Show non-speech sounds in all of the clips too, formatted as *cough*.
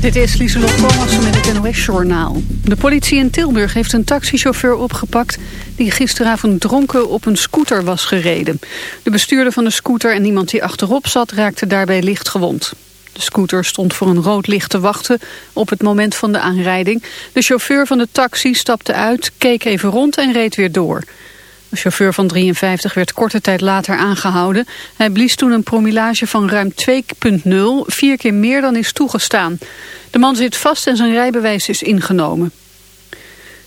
Dit is Lieselot Thomas met het NOS-journaal. De politie in Tilburg heeft een taxichauffeur opgepakt... die gisteravond dronken op een scooter was gereden. De bestuurder van de scooter en iemand die achterop zat... raakte daarbij licht gewond. De scooter stond voor een rood licht te wachten op het moment van de aanrijding. De chauffeur van de taxi stapte uit, keek even rond en reed weer door... De chauffeur van 53 werd korte tijd later aangehouden. Hij blies toen een promillage van ruim 2,0, vier keer meer dan is toegestaan. De man zit vast en zijn rijbewijs is ingenomen.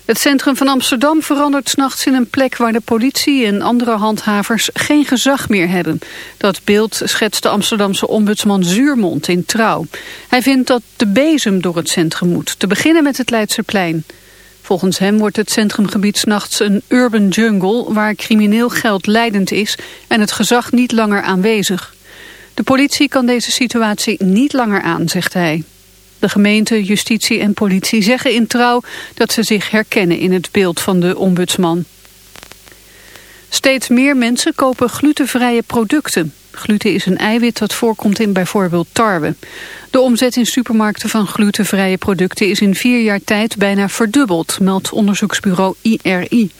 Het centrum van Amsterdam verandert s'nachts in een plek waar de politie en andere handhavers geen gezag meer hebben. Dat beeld schetst de Amsterdamse ombudsman Zuurmond in Trouw. Hij vindt dat de bezem door het centrum moet, te beginnen met het Leidseplein. Volgens hem wordt het centrumgebied s'nachts een urban jungle... waar crimineel geld leidend is en het gezag niet langer aanwezig. De politie kan deze situatie niet langer aan, zegt hij. De gemeente, justitie en politie zeggen in trouw... dat ze zich herkennen in het beeld van de ombudsman. Steeds meer mensen kopen glutenvrije producten. Gluten is een eiwit dat voorkomt in bijvoorbeeld tarwe. De omzet in supermarkten van glutenvrije producten is in vier jaar tijd bijna verdubbeld, meldt onderzoeksbureau IRI.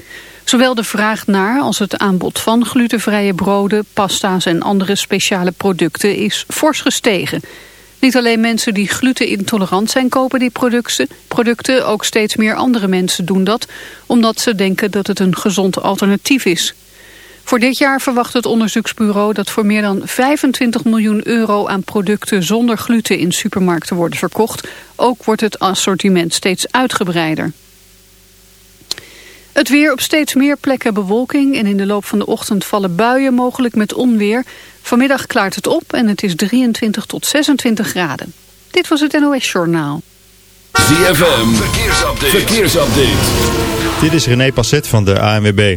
Zowel de vraag naar als het aanbod van glutenvrije broden, pasta's en andere speciale producten is fors gestegen. Niet alleen mensen die glutenintolerant zijn kopen die producten, producten, ook steeds meer andere mensen doen dat, omdat ze denken dat het een gezond alternatief is. Voor dit jaar verwacht het onderzoeksbureau dat voor meer dan 25 miljoen euro aan producten zonder gluten in supermarkten worden verkocht. Ook wordt het assortiment steeds uitgebreider. Het weer op steeds meer plekken bewolking en in de loop van de ochtend vallen buien mogelijk met onweer. Vanmiddag klaart het op en het is 23 tot 26 graden. Dit was het NOS Journaal. ZFM, verkeersupdate. verkeersupdate. Dit is René Passet van de ANWB.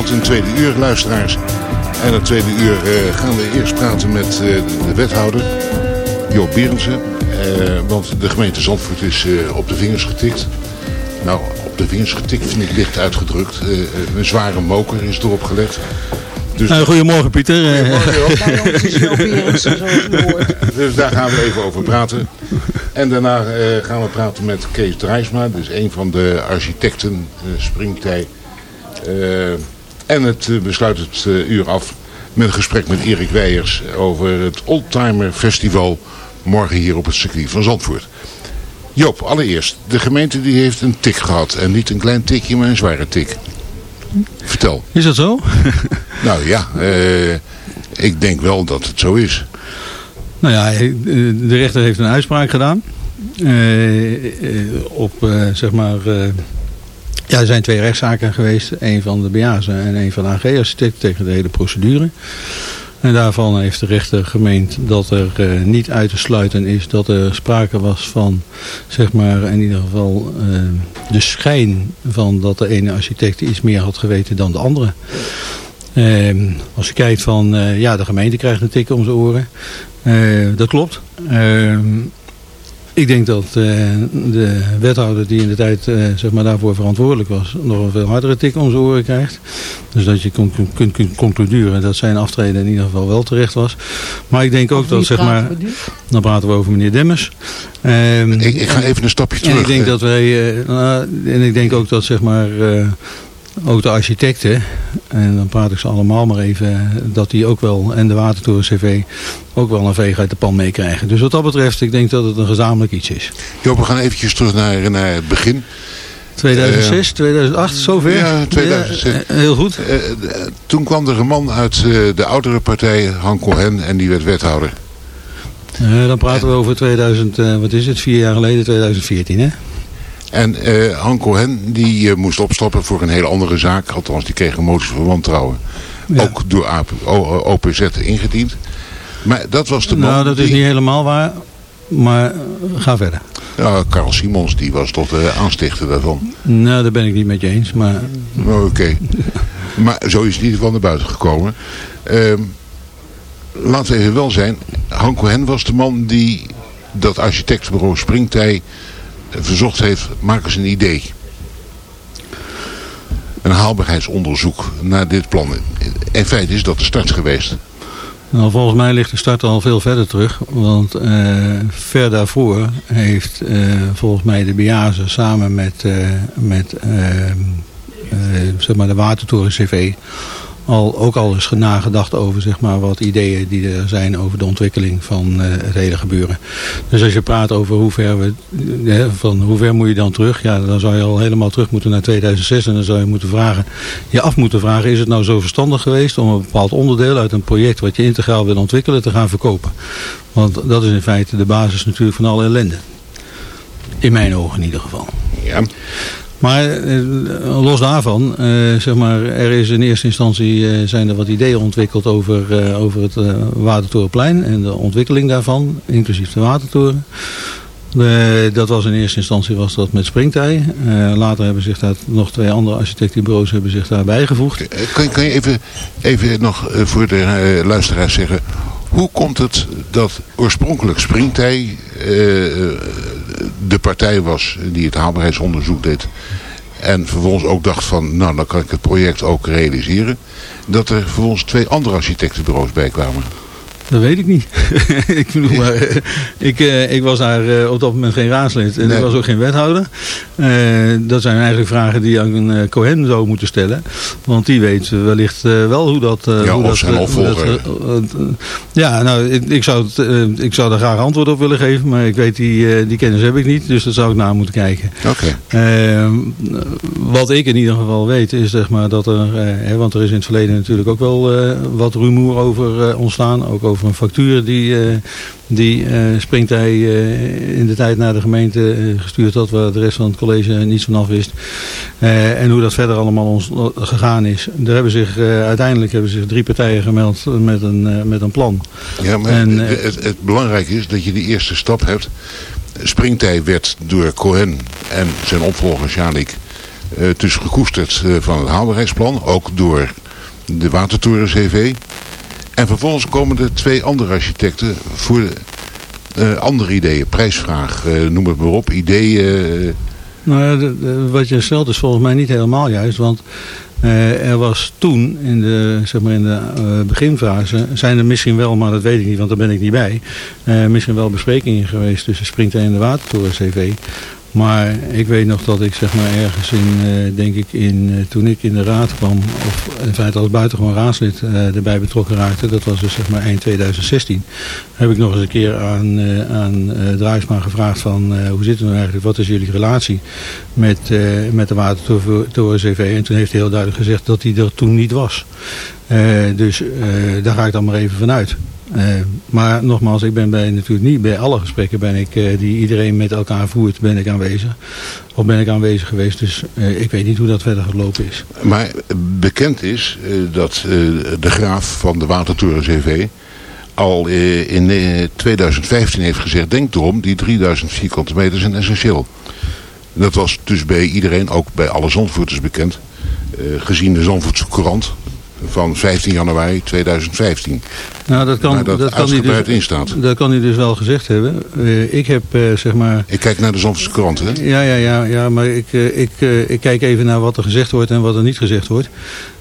Aangeland in het tweede uur, luisteraars. En het tweede uur eh, gaan we eerst praten met eh, de wethouder, Joop Berendsen. Eh, want de gemeente Zandvoort is eh, op de vingers getikt. Nou, op de vingers getikt vind ik licht uitgedrukt. Een zware moker is erop gelegd. Dus, Eh, goedemorgen Pieter. Eh, dus daar gaan we even over praten. En daarna eh, gaan we praten met Kees Drijsma. Dus een van de architecten, eh, Springtij. En het eh, besluit het eh, uur af met een gesprek met Erik Weijers over het Oldtimer Festival morgen hier op het circuit van Zandvoort. Joop, allereerst, de gemeente die heeft een tik gehad. En niet een klein tikje, maar een zware tik. Vertel. Is dat zo? *laughs* Nou ja, eh, ik denk wel dat het zo is. Nou ja, de rechter heeft een uitspraak gedaan. Op, zeg maar... ja, er zijn twee rechtszaken geweest. Een van de BIASA en een van de AG-architect tegen de hele procedure. En daarvan heeft de rechter gemeend dat er eh, niet uit te sluiten is dat er sprake was van, zeg maar, in ieder geval eh, de schijn van dat de ene architect iets meer had geweten dan de andere. Ehm, als je kijkt van, eh, ja, de gemeente krijgt een tik om zijn oren. Dat klopt. Ik denk dat eh, de wethouder die in de tijd eh, zeg maar daarvoor verantwoordelijk was... nog een veel hardere tik om zijn oren krijgt. Dus dat je kunt, concluderen dat zijn aftreden in ieder geval wel terecht was. Maar ik denk ook dat, zeg maar... Dan praten we over meneer Demmers. Ehm, Ik, ik ga even een stapje en terug. ik denk dat wij, eh, nou, en ik denk ook dat zeg maar, eh, ook de architecten, en dan praat ik ze allemaal maar even, dat die ook wel, en de Watertoren CV, ook wel een veeg uit de pan meekrijgen. Dus wat dat betreft, ik denk dat het een gezamenlijk iets is. Joop, we gaan eventjes terug naar, naar het begin. 2006, 2008, zover? ja, 2006. Ja, eh, heel goed. Eh, eh, toen kwam er een man uit eh, de oudere partij, Han Cohen, en die werd wethouder. Eh, dan praten we over 2000, eh, wat is het, vier jaar geleden, 2014 hè? En eh Han Cohen die eh, moest opstappen voor een hele andere zaak. Althans, die kreeg een motie van wantrouwen. Ja. Ook door AP, O- OPZ ingediend. Maar dat was de man Nou, dat is niet helemaal waar, maar eh, ga verder. Ja, Karl Simons, die was tot de aanstichter daarvan. Nou, daar ben ik niet met je eens, maar Oké. maar zo is het ieder geval naar buiten gekomen. Ehm, laten we even wel zijn. Han Cohen was de man die dat architectenbureau Springtij verzocht heeft. Maak eens een idee. Een haalbaarheidsonderzoek naar dit plan. In feite is dat de start geweest. Nou, volgens mij ligt de start al veel verder terug. Want eh, ver daarvoor heeft eh, volgens mij de Beaze samen met, eh, met eh, eh, zeg maar de Watertoren CV al, ook al eens nagedacht over zeg maar, wat ideeën die er zijn over de ontwikkeling van eh, het hele gebeuren. Dus als je praat over hoe ver, we, eh, van hoe ver moet je dan terug, ja, dan zou je al helemaal terug moeten naar 2006 en dan zou je moeten vragen, je af moeten vragen, is het nou zo verstandig geweest om een bepaald onderdeel uit een project wat je integraal wil ontwikkelen te gaan verkopen? Want dat is in feite de basis natuurlijk van alle ellende. In mijn ogen in ieder geval. Ja. Maar eh, los daarvan, eh, zeg maar, er is in eerste instantie eh, zijn er wat ideeën ontwikkeld over, over het Watertorenplein en de ontwikkeling daarvan, inclusief de Watertoren. Dat was in eerste instantie was dat met Springtij. Later hebben zich daar nog twee andere architectenbureaus hebben zich daarbij gevoegd. Kan, kan je even, even nog voor de luisteraars zeggen... Hoe komt het dat oorspronkelijk Springtij eh, de partij was die het haalbaarheidsonderzoek deed... en vervolgens ook dacht van, nou dan kan ik het project ook realiseren... dat er vervolgens twee andere architectenbureaus bij kwamen? Dat weet ik niet. *laughs* ik bedoel, maar, eh, ik, eh, ik was daar eh, op dat moment geen raadslid en Nee. ik was ook geen wethouder. Dat zijn eigenlijk vragen die aan Cohen zou moeten stellen. Want die weet wellicht wel hoe dat... Ja, hoe of dat, zijn opvolger. ja, nou, ik, ik, zou het, ik zou daar graag antwoord op willen geven. Maar ik weet, die, die kennis heb ik niet. Dus dat zou ik na moeten kijken. Oké. Ehm, wat ik in ieder geval weet is zeg maar, dat er, hè, want er is in het verleden natuurlijk ook wel wat rumoer over ontstaan. Ook over een factuur die, eh, die eh, Springtij eh, in de tijd naar de gemeente gestuurd had. Waar de rest van het college niets van af wist. En hoe dat verder allemaal ons, gegaan is. Er hebben zich, uiteindelijk hebben zich drie partijen gemeld met een, met een plan. Ja, maar En, het, het belangrijke is dat je die eerste stap hebt. Springtij werd door Cohen en zijn opvolger Eh, het is gekoesterd van het haalbaarheidsplan, ook door de Watertoren CV. En vervolgens komen er twee andere architecten voor eh, andere ideeën, prijsvraag, eh, noem het maar op, ideeën. eh, Nou ja, wat je stelt is volgens mij niet helemaal juist. Want er was toen, in de, zeg maar in de eh, beginfase, zijn er misschien wel, maar dat weet ik niet, want daar ben ik niet bij. misschien wel besprekingen geweest tussen Springtij en de Watertoren CV. Maar ik weet nog dat ik zeg maar ergens in, eh, denk ik, in, eh, toen ik in de raad kwam, of in feite als buitengewoon raadslid eh, erbij betrokken raakte, dat was dus zeg maar eind 2016, heb ik nog eens een keer aan, aan Draaisma gevraagd van hoe zit het nou eigenlijk, wat is jullie relatie met, met de Watertoren CV. En toen heeft hij heel duidelijk gezegd dat hij er toen niet was. Dus daar ga ik dan maar even vanuit. Eh, maar nogmaals, ik ben bij, natuurlijk niet bij alle gesprekken ben ik, eh, die iedereen met elkaar voert, ben ik aanwezig. Of ben ik aanwezig geweest. Dus eh, ik weet niet hoe dat verder gelopen is. Maar bekend is dat de graaf van de Watertoren CV al in eh, 2015 heeft gezegd, denk erom, die 3000 vierkante meter zijn essentieel. Dat was dus bij iedereen, ook bij alle Zandvoorters bekend, gezien de Zandvoortse van 15 januari 2015. Nou, dat kan, Waar dat kan hij dus, in staat. Dat kan hij dus wel gezegd hebben. Eh, ik heb eh, zeg maar... Ik kijk naar de Zandvoortse Courant, hè? Ja, ja, ja, ja maar ik, eh, ik, ik kijk even naar wat er gezegd wordt en wat er niet gezegd wordt.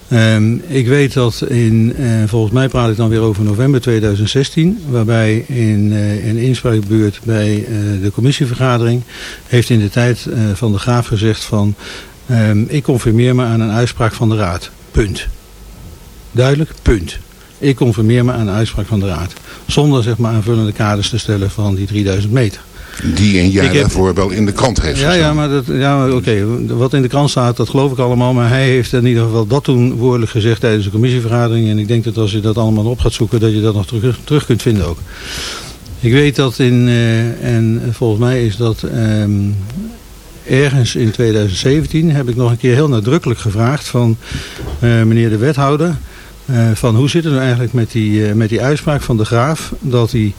Ehm, ik weet dat in, volgens mij praat ik dan weer over november 2016, waarbij in een inspraakbeurt bij de commissievergadering heeft in de tijd van de Graaf gezegd van ehm, ik conformeer me aan een uitspraak van de Raad. Punt. Duidelijk, punt. Ik conformeer me aan een uitspraak van de Raad. Zonder zeg maar aanvullende kaders te stellen van die 3000 meter. Die een jaar heb- daarvoor wel in de krant heeft Ja, gestaan. ja, maar, dat, ja, oké. Wat in de krant staat, dat geloof ik allemaal. Maar hij heeft in ieder geval dat toen woordelijk gezegd tijdens de commissievergadering. En ik denk dat als je dat allemaal op gaat zoeken, dat je dat nog terug, terug kunt vinden ook. Ik weet dat in, eh, en volgens mij is dat ehm, ergens in 2017, heb ik nog een keer heel nadrukkelijk gevraagd van eh, meneer de wethouder. Eh, van hoe zit het nou eigenlijk met die, eh, met die uitspraak van de graaf dat hij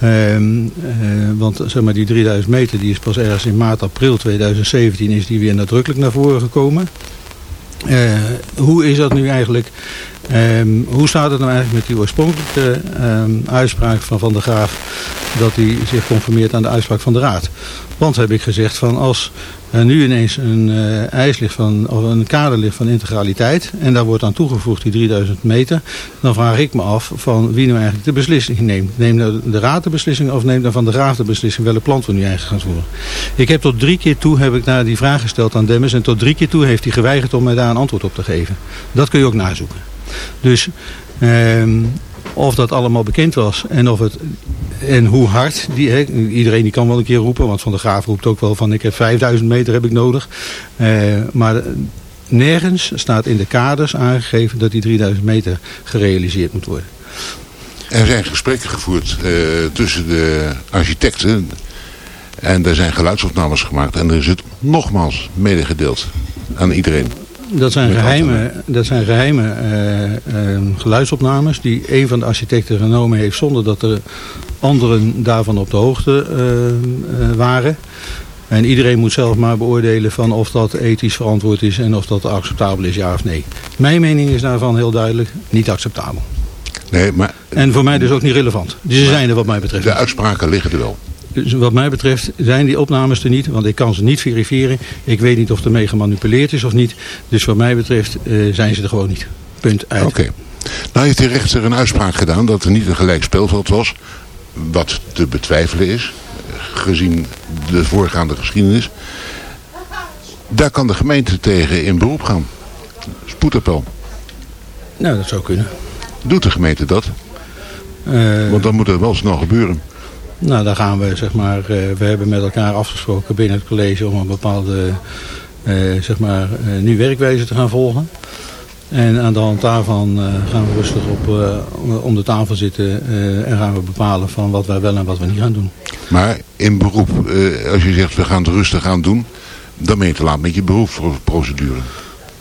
Ehm, eh, want zeg maar, die 3000 meter die is pas ergens in maart, april 2017 is die weer nadrukkelijk naar voren gekomen. Hoe is dat nu eigenlijk? ehm, hoe staat het nou eigenlijk met die oorspronkelijke ehm, uitspraak van Van der Graaf dat hij zich conformeert aan de uitspraak van de Raad? Want heb ik gezegd van als er nu ineens een eh, ligt van, of een kader ligt van integraliteit en daar wordt aan toegevoegd die 3000 meter, dan vraag ik me af van wie nu eigenlijk de beslissing neemt. Neemt nou de Raad de beslissing of neemt dan Van der Graaf de beslissing welk plant we nu eigenlijk gaan voeren? Ik heb tot drie keer toe heb ik naar die vraag gesteld aan Demmers en tot drie keer toe heeft hij geweigerd om mij daar een antwoord op te geven. Dat kun je ook nazoeken. Dus ehm, of dat allemaal bekend was en of het en hoe hard, die, iedereen die kan wel een keer roepen, want Van der Graaf roept ook wel van ik heb 5000 meter heb ik nodig. Eh, maar nergens staat in de kaders aangegeven dat die 3000 meter gerealiseerd moet worden. Er zijn gesprekken gevoerd eh, tussen de architecten en er zijn geluidsopnames gemaakt en er is het nogmaals medegedeeld aan iedereen. Dat zijn geheime, dat zijn geheime eh, eh, geluidsopnames die een van de architecten genomen heeft zonder dat er anderen daarvan op de hoogte eh, eh, waren. En iedereen moet zelf maar beoordelen van of dat ethisch verantwoord is en of dat acceptabel is, ja of nee. Mijn mening is daarvan heel duidelijk niet acceptabel. Nee, maar En voor mij dus ook niet relevant. Dus ze zijn er wat mij betreft. de uitspraken liggen er wel. Dus wat mij betreft zijn die opnames er niet, want ik kan ze niet verifiëren. Ik weet niet of er mee gemanipuleerd is of niet. Dus wat mij betreft eh, zijn ze er gewoon niet. Punt uit. Oké. Nou heeft de rechter een uitspraak gedaan dat er niet een gelijk speelveld was. Wat te betwijfelen is, gezien de voorgaande geschiedenis. Daar kan de gemeente tegen in beroep gaan. Spoedappel. Nou, dat zou kunnen. Doet de gemeente dat? Eh, Want dan moet het wel snel gebeuren. Nou, daar gaan we, zeg maar, eh, we hebben met elkaar afgesproken binnen het college om een bepaalde, eh, zeg maar, eh, nu werkwijze te gaan volgen. En aan de hand daarvan gaan we rustig op, om de tafel zitten en gaan we bepalen van wat wij wel en wat we niet gaan doen. Maar in beroep, als je zegt we gaan het rustig aan doen, dan ben je te laat met je beroepsprocedure.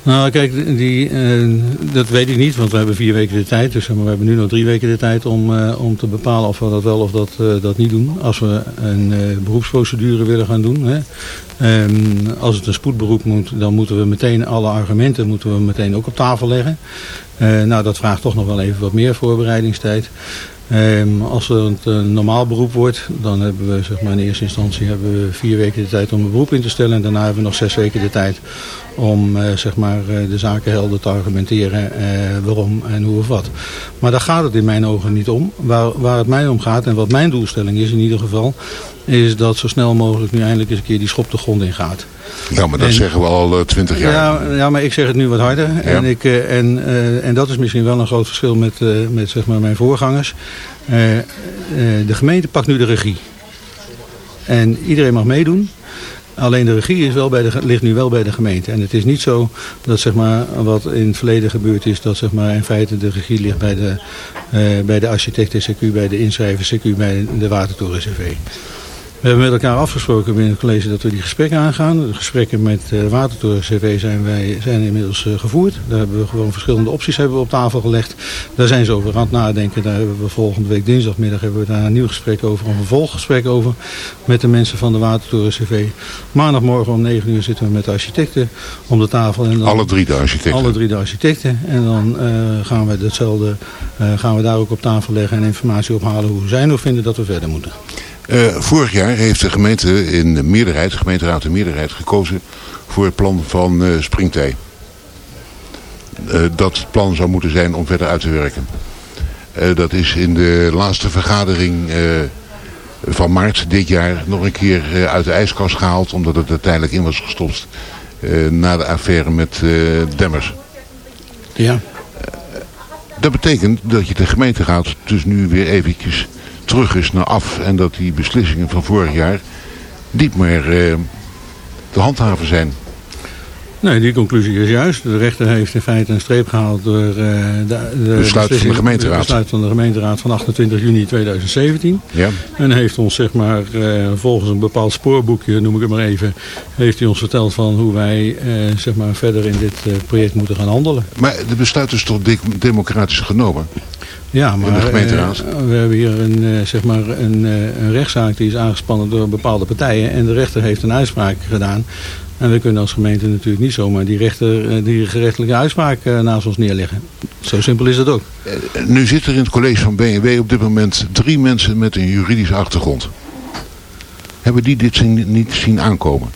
Nou, kijk, die, eh, dat weet ik niet, want we hebben vier weken de tijd. Dus zeg maar, we hebben nu nog drie weken de tijd om, eh, om te bepalen of we dat wel of dat, eh, dat niet doen. Als we een beroepsprocedure willen gaan doen. Hè. Ehm, als het een spoedberoep moet, dan moeten we meteen alle argumenten moeten we meteen ook op tafel leggen. Nou, dat vraagt toch nog wel even wat meer voorbereidingstijd. Ehm, als het een normaal beroep wordt, dan hebben we zeg maar, in eerste instantie hebben we vier weken de tijd om een beroep in te stellen. En daarna hebben we nog zes weken de tijd om eh, zeg maar, eh, de zaken helder te argumenteren eh, waarom en hoe of wat. Maar daar gaat het in mijn ogen niet om. Waar, waar het mij om gaat en wat mijn doelstelling is in ieder geval, is dat zo snel mogelijk nu eindelijk eens een keer die schop de grond in gaat. Ja, maar dat En- zeggen we al twintig jaar. Ja, ja, maar ik zeg het nu wat harder. En, ik, eh, en, eh, en dat is misschien wel een groot verschil met, eh, met zeg maar, mijn voorgangers. Eh, eh, de gemeente pakt nu de regie. En iedereen mag meedoen. Alleen de regie is wel bij de, ligt nu wel bij de gemeente. En het is niet zo dat zeg maar, wat in het verleden gebeurd is... dat zeg maar, in feite de regie ligt bij de, eh, bij de architect CQ, bij de inschrijver CQ, bij de Watertoren CV. We hebben met elkaar afgesproken binnen het college dat we die gesprekken aangaan. De gesprekken met uh, Watertoren CV zijn, wij, zijn inmiddels uh, gevoerd. Daar hebben we gewoon verschillende opties hebben we op tafel gelegd. Daar zijn ze over aan het nadenken. Daar hebben we volgende week dinsdagmiddag hebben we daar een nieuw gesprek over. Een vervolggesprek over met de mensen van de Watertoren CV. Maandagmorgen om 9 uur zitten we met de architecten om de tafel. En dan, alle drie de architecten? Alle drie de architecten. En dan uh, gaan we datzelfde gaan we daar ook op tafel leggen en informatie ophalen hoe zij nog vinden dat we verder moeten. Uh, vorig jaar heeft de gemeente in de meerderheid, de gemeenteraad in meerderheid, gekozen voor het plan van uh, Springtij. Uh, dat het plan zou moeten zijn om verder uit te werken. dat is in de laatste vergadering van maart dit jaar nog een keer uit de ijskast gehaald, omdat het uiteindelijk in was gestopt na de affaire met Demmers. Ja. dat betekent dat je de gemeenteraad dus nu weer eventjes terug is naar af en dat die beslissingen van vorig jaar niet meer uh, te handhaven zijn. Nee, die conclusie is juist. De rechter heeft in feite een streep gehaald door uh, de, de besluit van de gemeenteraad. besluit van de gemeenteraad van 28 juni 2017. Ja. En heeft ons zeg maar uh, volgens een bepaald spoorboekje, noem ik het maar even, heeft hij ons verteld van hoe wij zeg maar verder in dit project moeten gaan handelen. Maar de besluit is toch de democratisch genomen? Ja, maar de gemeenteraad. Uh, we hebben hier een, uh, zeg maar een, uh, een rechtszaak die is aangespannen door bepaalde partijen. En de rechter heeft een uitspraak gedaan. En we kunnen als gemeente natuurlijk niet zomaar die, rechter, die gerechtelijke uitspraak naast ons neerleggen. Zo simpel is dat ook. nu zitten er in het college van BNW op dit moment drie mensen met een juridische achtergrond. Hebben die dit niet zien aankomen?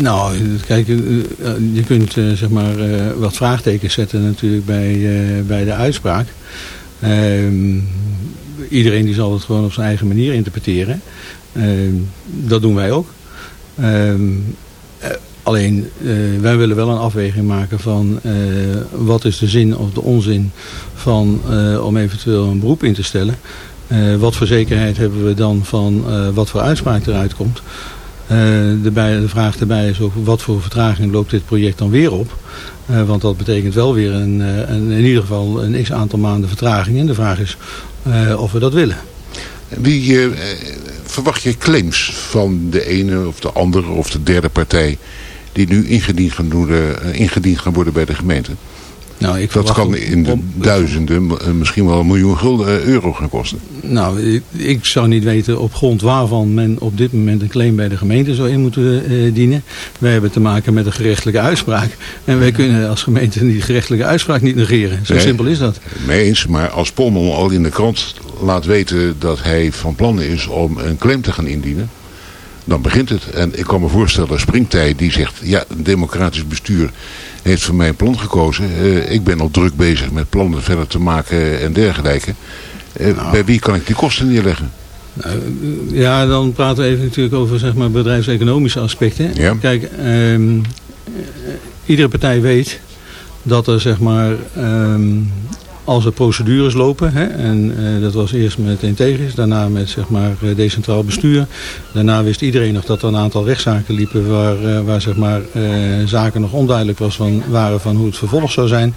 Nou, kijk, je kunt zeg maar wat vraagtekens zetten natuurlijk bij, bij de uitspraak. Um, iedereen die zal het gewoon op zijn eigen manier interpreteren. Um, dat doen wij ook. Um, alleen, wij willen wel een afweging maken van wat is de zin of de onzin van om eventueel een beroep in te stellen. wat voor zekerheid hebben we dan van wat voor uitspraak eruit komt. Uh, de, bij, de, vraag erbij is ook wat voor vertraging loopt dit project dan weer op. Uh, want dat betekent wel weer een, een, in ieder geval een x aantal maanden vertraging. En de vraag is of we dat willen. Wie verwacht je claims van de ene of de andere of de derde partij die nu ingediend gaan, doen, ingediend gaan worden bij de gemeente? Nou, ik dat kan in de duizenden, misschien wel een miljoen gulden euro gaan kosten. Nou, ik, ik, zou niet weten op grond waarvan men op dit moment een claim bij de gemeente zou in moeten uh, dienen. Wij hebben te maken met een gerechtelijke uitspraak. En wij kunnen als gemeente die gerechtelijke uitspraak niet negeren. Zo nee, simpel is dat. Mee eens, maar als Polman al in de krant laat weten dat hij van plan is om een claim te gaan indienen. Dan begint het. En ik kan me voorstellen, Springtij die zegt, ja, een democratisch bestuur heeft voor mij een plan gekozen. Uh, ik ben al druk bezig met plannen verder te maken en dergelijke. Uh, nou. Bij wie kan ik die kosten neerleggen? Nou, ja, dan praten we even natuurlijk over zeg maar, bedrijfseconomische aspecten. Ja. Kijk, um, iedere partij weet dat er zeg maar, um, als er procedures lopen, hè, en uh, dat was eerst met Integris, daarna met zeg maar, decentraal bestuur. Daarna wist iedereen nog dat er een aantal rechtszaken liepen waar, uh, waar zeg maar, zaken nog onduidelijk was van, waren van hoe het vervolg zou zijn.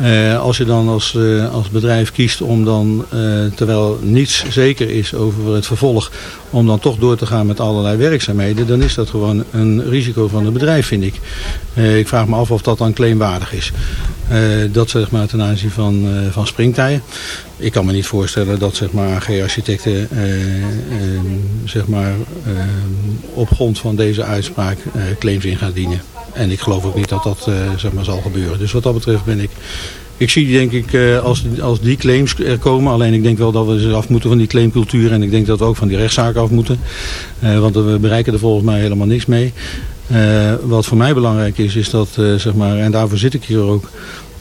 Eh, als je dan als, eh, als bedrijf kiest om dan, eh, terwijl niets zeker is over het vervolg, om dan toch door te gaan met allerlei werkzaamheden, dan is dat gewoon een risico van het bedrijf, vind ik. Ik vraag me af of dat dan claimwaardig is. Dat zeg maar ten aanzien van, van springtijen. Ik kan me niet voorstellen dat zeg maar, AG-architecten zeg maar, op grond van deze uitspraak claims in gaan dienen. En ik geloof ook niet dat dat eh, zeg maar, zal gebeuren. Dus wat dat betreft ben ik... Ik zie denk ik eh, als, als die claims er komen. Alleen ik denk wel dat we dus af moeten van die claimcultuur. En ik denk dat we ook van die rechtszaken af moeten. Eh, want we bereiken er volgens mij helemaal niks mee. Wat voor mij belangrijk is, is dat, zeg maar, en daarvoor zit ik hier ook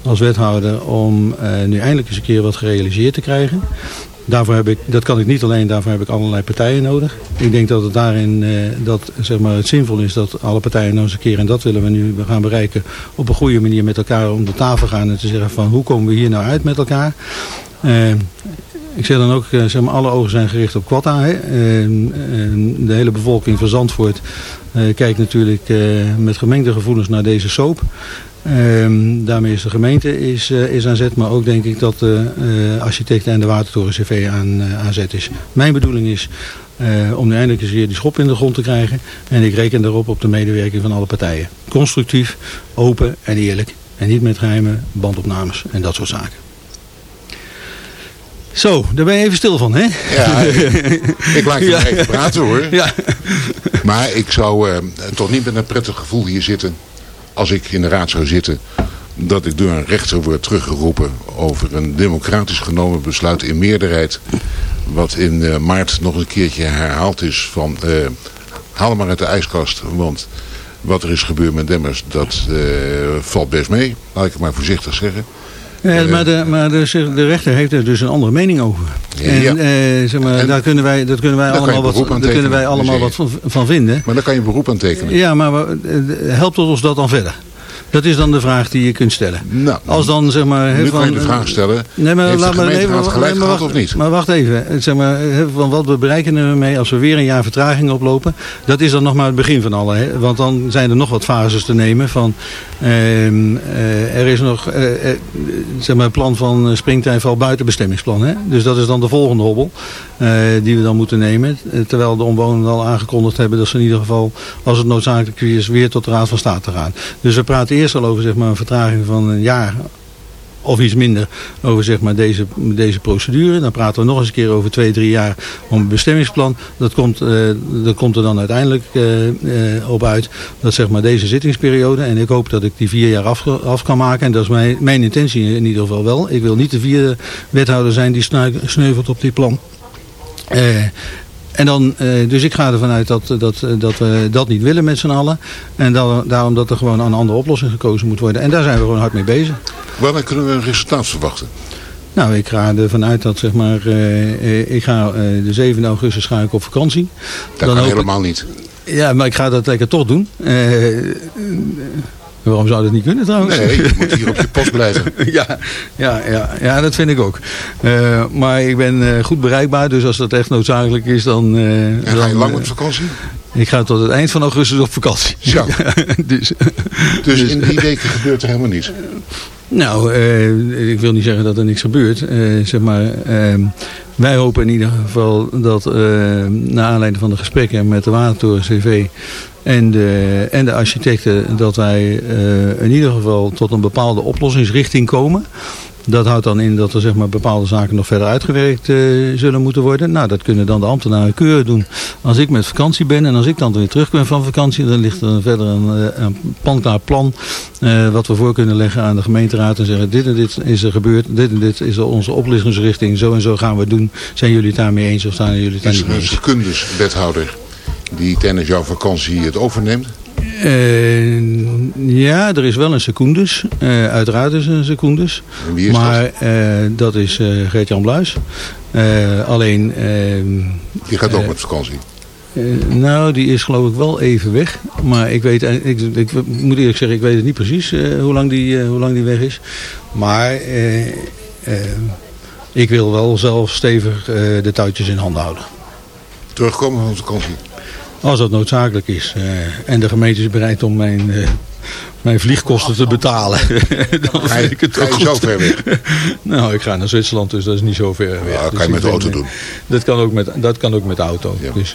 als wethouder, om nu eindelijk eens een keer wat gerealiseerd te krijgen. Daarvoor heb ik, dat kan ik niet alleen, daarvoor heb ik allerlei partijen nodig. Ik denk dat het daarin eh, dat, zeg maar, het zinvol is dat alle partijen nou eens een keer, en dat willen we nu gaan bereiken, op een goede manier met elkaar om de tafel gaan en te zeggen van hoe komen we hier nou uit met elkaar. Eh, ik zeg dan ook, eh, zeg maar, alle ogen zijn gericht op Quatta. Hè. Eh, eh, de hele bevolking van Zandvoort eh, kijkt natuurlijk met gemengde gevoelens naar deze soap. Ehm, daarmee is de gemeente is, is aan zet, maar ook denk ik dat de architecten en de Watertoren CV aan, aan zet is. Mijn bedoeling is om nu eindelijk eens weer die schop in de grond te krijgen. En ik reken daarop op de medewerking van alle partijen. Constructief, open en eerlijk. En niet met geheime bandopnames en dat soort zaken. Zo, daar ben je even stil van, hè? Ja, ik, *laughs* ik laat je Ja. even praten hoor. Ja. Maar ik zou eh, toch niet met een prettig gevoel hier zitten. Als ik in de raad zou zitten. Dat ik door een rechter word teruggeroepen over een democratisch genomen besluit in meerderheid. Wat in eh, maart nog een keertje herhaald is van eh, haal maar uit de ijskast. Want wat er is gebeurd met Demmers, dat valt best mee. Laat ik het maar voorzichtig zeggen. Ja, maar de, maar de, de rechter heeft er dus een andere mening over. Ja. En eh, zeg maar, En daar kunnen wij, dat kunnen wij allemaal, wat, daar kunnen wij allemaal dus wat van, van vinden. Maar daar kan je beroep aan tekenen. Ja, maar eh, helpt het ons dat dan verder? Dat is dan de vraag die je kunt stellen. Nou, Als dan zeg maar... nu kan van- je de vraag stellen. Nee, maar heeft laat de gemeenteraad gelijk nee, maar gehad wacht- of niet? Maar wacht even. Zeg maar, van wat we bereiken er mee als we weer een jaar vertraging oplopen. Dat is dan nog maar het begin van alle. Hè? Want dan zijn er nog wat fases te nemen. Van, ehm, eh, er is nog eh, eh, zeg maar, het plan van eh, springtij valt buiten bestemmingsplan. Hè? Dus dat is dan de volgende hobbel eh, die we dan moeten nemen. Eh, Terwijl de omwonenden al aangekondigd hebben dat ze in ieder geval, als het noodzakelijk is, weer tot de Raad van State gaan. Dus we praten eerst al over zeg maar, een vertraging van een jaar of iets minder over zeg maar, deze, deze procedure. Dan praten we nog eens een keer over twee, drie jaar om het bestemmingsplan. Dat komt, eh, dat komt er dan uiteindelijk eh, eh, op uit dat zeg maar, deze zittingsperiode. En ik hoop dat ik die vier jaar af, kan maken. En dat is mijn, mijn intentie in ieder geval wel. Ik wil niet de vierde wethouder zijn die sneu- sneuvelt op dit plan. Eh, en dan, eh, dus ik ga ervan uit dat, dat, dat we dat niet willen met z'n allen. En dan, daarom dat er gewoon een andere oplossing gekozen moet worden. En daar zijn we gewoon hard mee bezig. Wanneer kunnen we een resultaat verwachten? Nou, ik ga ervan uit dat zeg maar, eh, eh, ik ga eh, de 7 augustus ga ik op vakantie. Dat kan hoop ik- helemaal niet. Ja, maar ik ga dat lekker toch doen. Eh, eh, waarom zou dat niet kunnen trouwens? Nee, je moet hier op je post blijven. *laughs* ja, ja, ja, ja, dat vind ik ook. Eh, maar ik ben eh, goed bereikbaar, dus als dat echt noodzakelijk is, dan... En ga je lang op vakantie? ik ga tot het eind van augustus op vakantie. Zo. *laughs* dus, Dus in die weken gebeurt er helemaal niets. Nou, eh, ik wil niet zeggen dat er niks gebeurt. Eh, zeg maar, ehm, wij hopen in ieder geval dat, eh naar aanleiding van de gesprekken met de Watertoren CV en de, en de architecten, dat wij in ieder geval tot een bepaalde oplossingsrichting komen. Dat houdt dan in dat er zeg maar, bepaalde zaken nog verder uitgewerkt eh, zullen moeten worden. Nou, dat kunnen dan de ambtenaren keurig doen. Als ik met vakantie ben en als ik dan weer terug ben van vakantie, dan ligt er verder een, eh, een panklaar plan eh, wat we voor kunnen leggen aan de gemeenteraad en zeggen dit en dit is er gebeurd, dit en dit is er onze oplossingsrichting, zo en zo gaan we het doen. Zijn jullie het daarmee eens of staan jullie het daar Is niet mee een eens? secundus-wethouder die tijdens jouw vakantie het overneemt? Eh, ja, er is wel een secundus. Eh, uiteraard is er een secundus. En wie is maar eh, dat is Geert-Jan Bluis. Alleen, ehm, Die gaat ook met vakantie. nou, die is geloof ik wel even weg. Maar ik weet, ik, ik, ik moet eerlijk zeggen, ik weet het niet precies hoe, lang die, hoe lang die weg is. Maar ik wil wel zelf stevig de touwtjes in handen houden. Terugkomen van vakantie. Als dat noodzakelijk is. eh, en de gemeente is bereid om mijn eh, mijn vliegkosten te betalen. *laughs* dan Ga ik het ook je zo ver weg? Nou, ik ga naar Zwitserland, dus dat is niet zo ver weg. Ja, dat Dus kan je ik met de auto eh, doen. Dat kan ook met, dat kan ook met de auto. Ja. Dus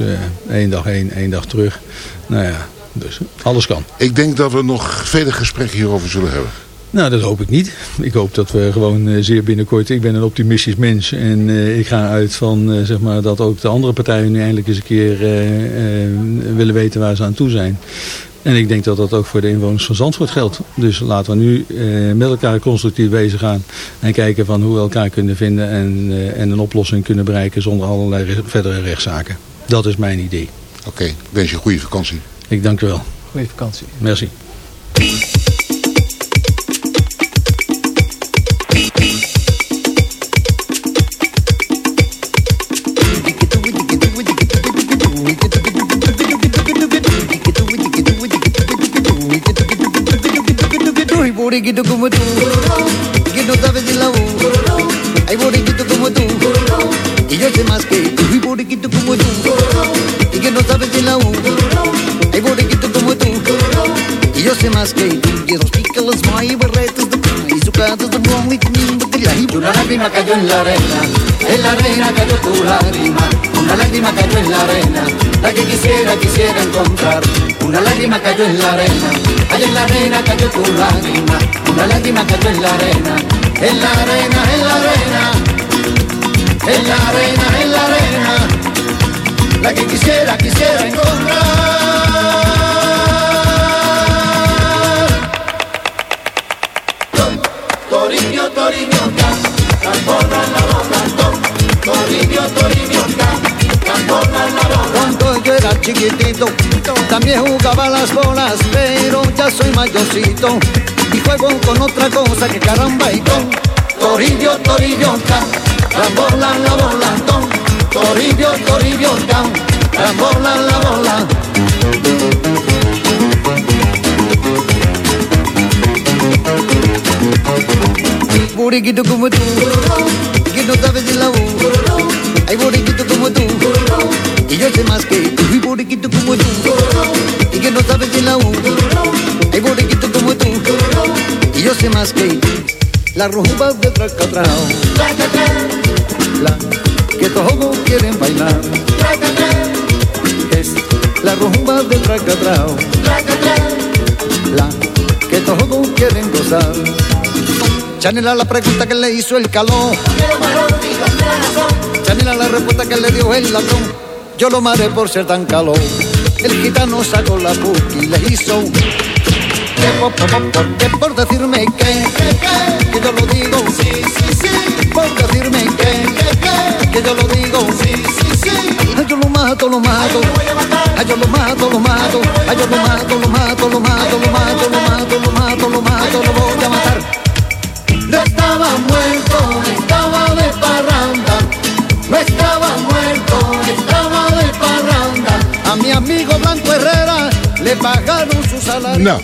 één dag heen, één dag terug. Nou ja, dus alles kan. Ik denk dat we nog vele gesprekken hierover zullen hebben. Nou, dat hoop ik niet. Ik hoop dat we gewoon eh, zeer binnenkort... Ik ben een optimistisch mens en eh, ik ga uit van eh, zeg maar, dat ook de andere partijen nu eindelijk eens een keer willen weten waar ze aan toe zijn. En ik denk dat dat ook voor de inwoners van Zandvoort geldt. Dus laten we nu eh, met elkaar constructief bezig gaan en kijken van hoe we elkaar kunnen vinden en, eh, en een oplossing kunnen bereiken zonder allerlei re- verdere rechtszaken. Dat is mijn idee. Oké, ik wens je een goede vakantie. Ik dank u wel. Goeie vakantie. Merci. Ay, boriquito como tú, que no sabes de la U. Ay, boriquito como tú, y yo sé más que tú. Ay, boriquito como tú, y que no sabes de la U. Como tú, yo sé más que tú. Y esos pícalos, de sucadas de la la la la que quisiera encontrar. Una lágrima cayó en la arena, allá en la arena cayó tu lágrima. Una lágrima cayó en la arena, en la arena, en la arena. En la arena, en la arena, la que quisiera, quisiera encontrar. chiquitito, también jugaba las bolas, pero ya soy mayorcito y juego con otra cosa que caramba y ton. Torillo, torillo, la bola, la bola, ton. Torillo, torillo, la bola, la bola. Buri gitu kumu tu, gitu tapi dilau. Ay, boriquito como tú, y yo sé más que tú. Ay, boriquito como tú, y que no sabes de la U. Ay, boriquito como tú, y yo sé más. La rumba de Tracatrao, la que todos quieren bailar. Es la rumba de Tracatrao, la que todos quieren gozar. Chanela la pregunta que le hizo el calor. Chanela la respuesta que le dio el ladrón. Yo lo maré por ser tan calor. El gitano sacó la puki y le hizo. Que por, que por decirme que, que, que, yo lo digo. Sí, sí, sí. Por decirme que, que, que, que yo lo digo. Sí, sí, sí. Ay, yo lo mato, lo mato. Ay, yo lo mato, lo mato. Ay, yo lo mato, lo mato, lo mato, lo mato, lo mato, lo mato, lo mato, lo voy a matar. No estaba muerto, Nou.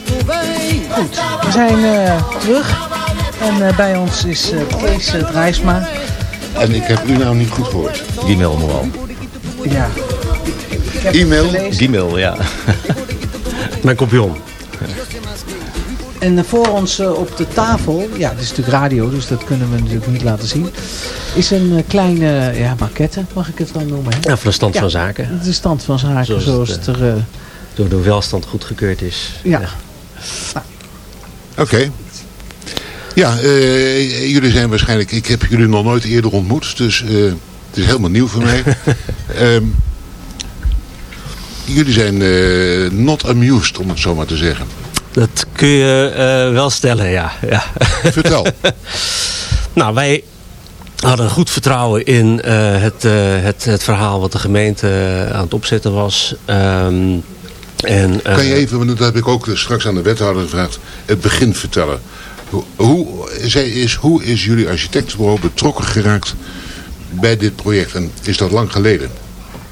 Goed, we zijn eh, terug. En eh, bij ons is eh Kees Drijsma. En ik heb uw naam niet goed gehoord. E-mail nog wel. Ja. E-mail? E-mail, ja. *laughs* Mijn kompion. En voor ons op de tafel, ja, het is natuurlijk radio, dus dat kunnen we natuurlijk niet laten zien, is een eh, kleine ja, maquette, mag ik het wel noemen. Hè? Ja, van de stand Ja. van zaken. De stand van zaken, Zoals zoals, het, het er... Door de welstand goedgekeurd is. ja. Oké. Ja, eh, jullie zijn waarschijnlijk... Ik heb jullie nog nooit eerder ontmoet, dus eh, het is helemaal nieuw voor mij. *laughs* Ehm, jullie zijn eh, not amused, om het zo maar te zeggen. Dat kun je eh, wel stellen, ja. ja. Vertel. *laughs* nou, wij hadden goed vertrouwen in eh, het, eh, het, het verhaal wat de gemeente aan het opzetten was. Ehm, en, eh, Kan je even, want dat heb ik ook straks aan de wethouder gevraagd, het begin vertellen. Hoe, hoe, zij is, hoe is jullie architectenbureau betrokken geraakt bij dit project? En is dat lang geleden?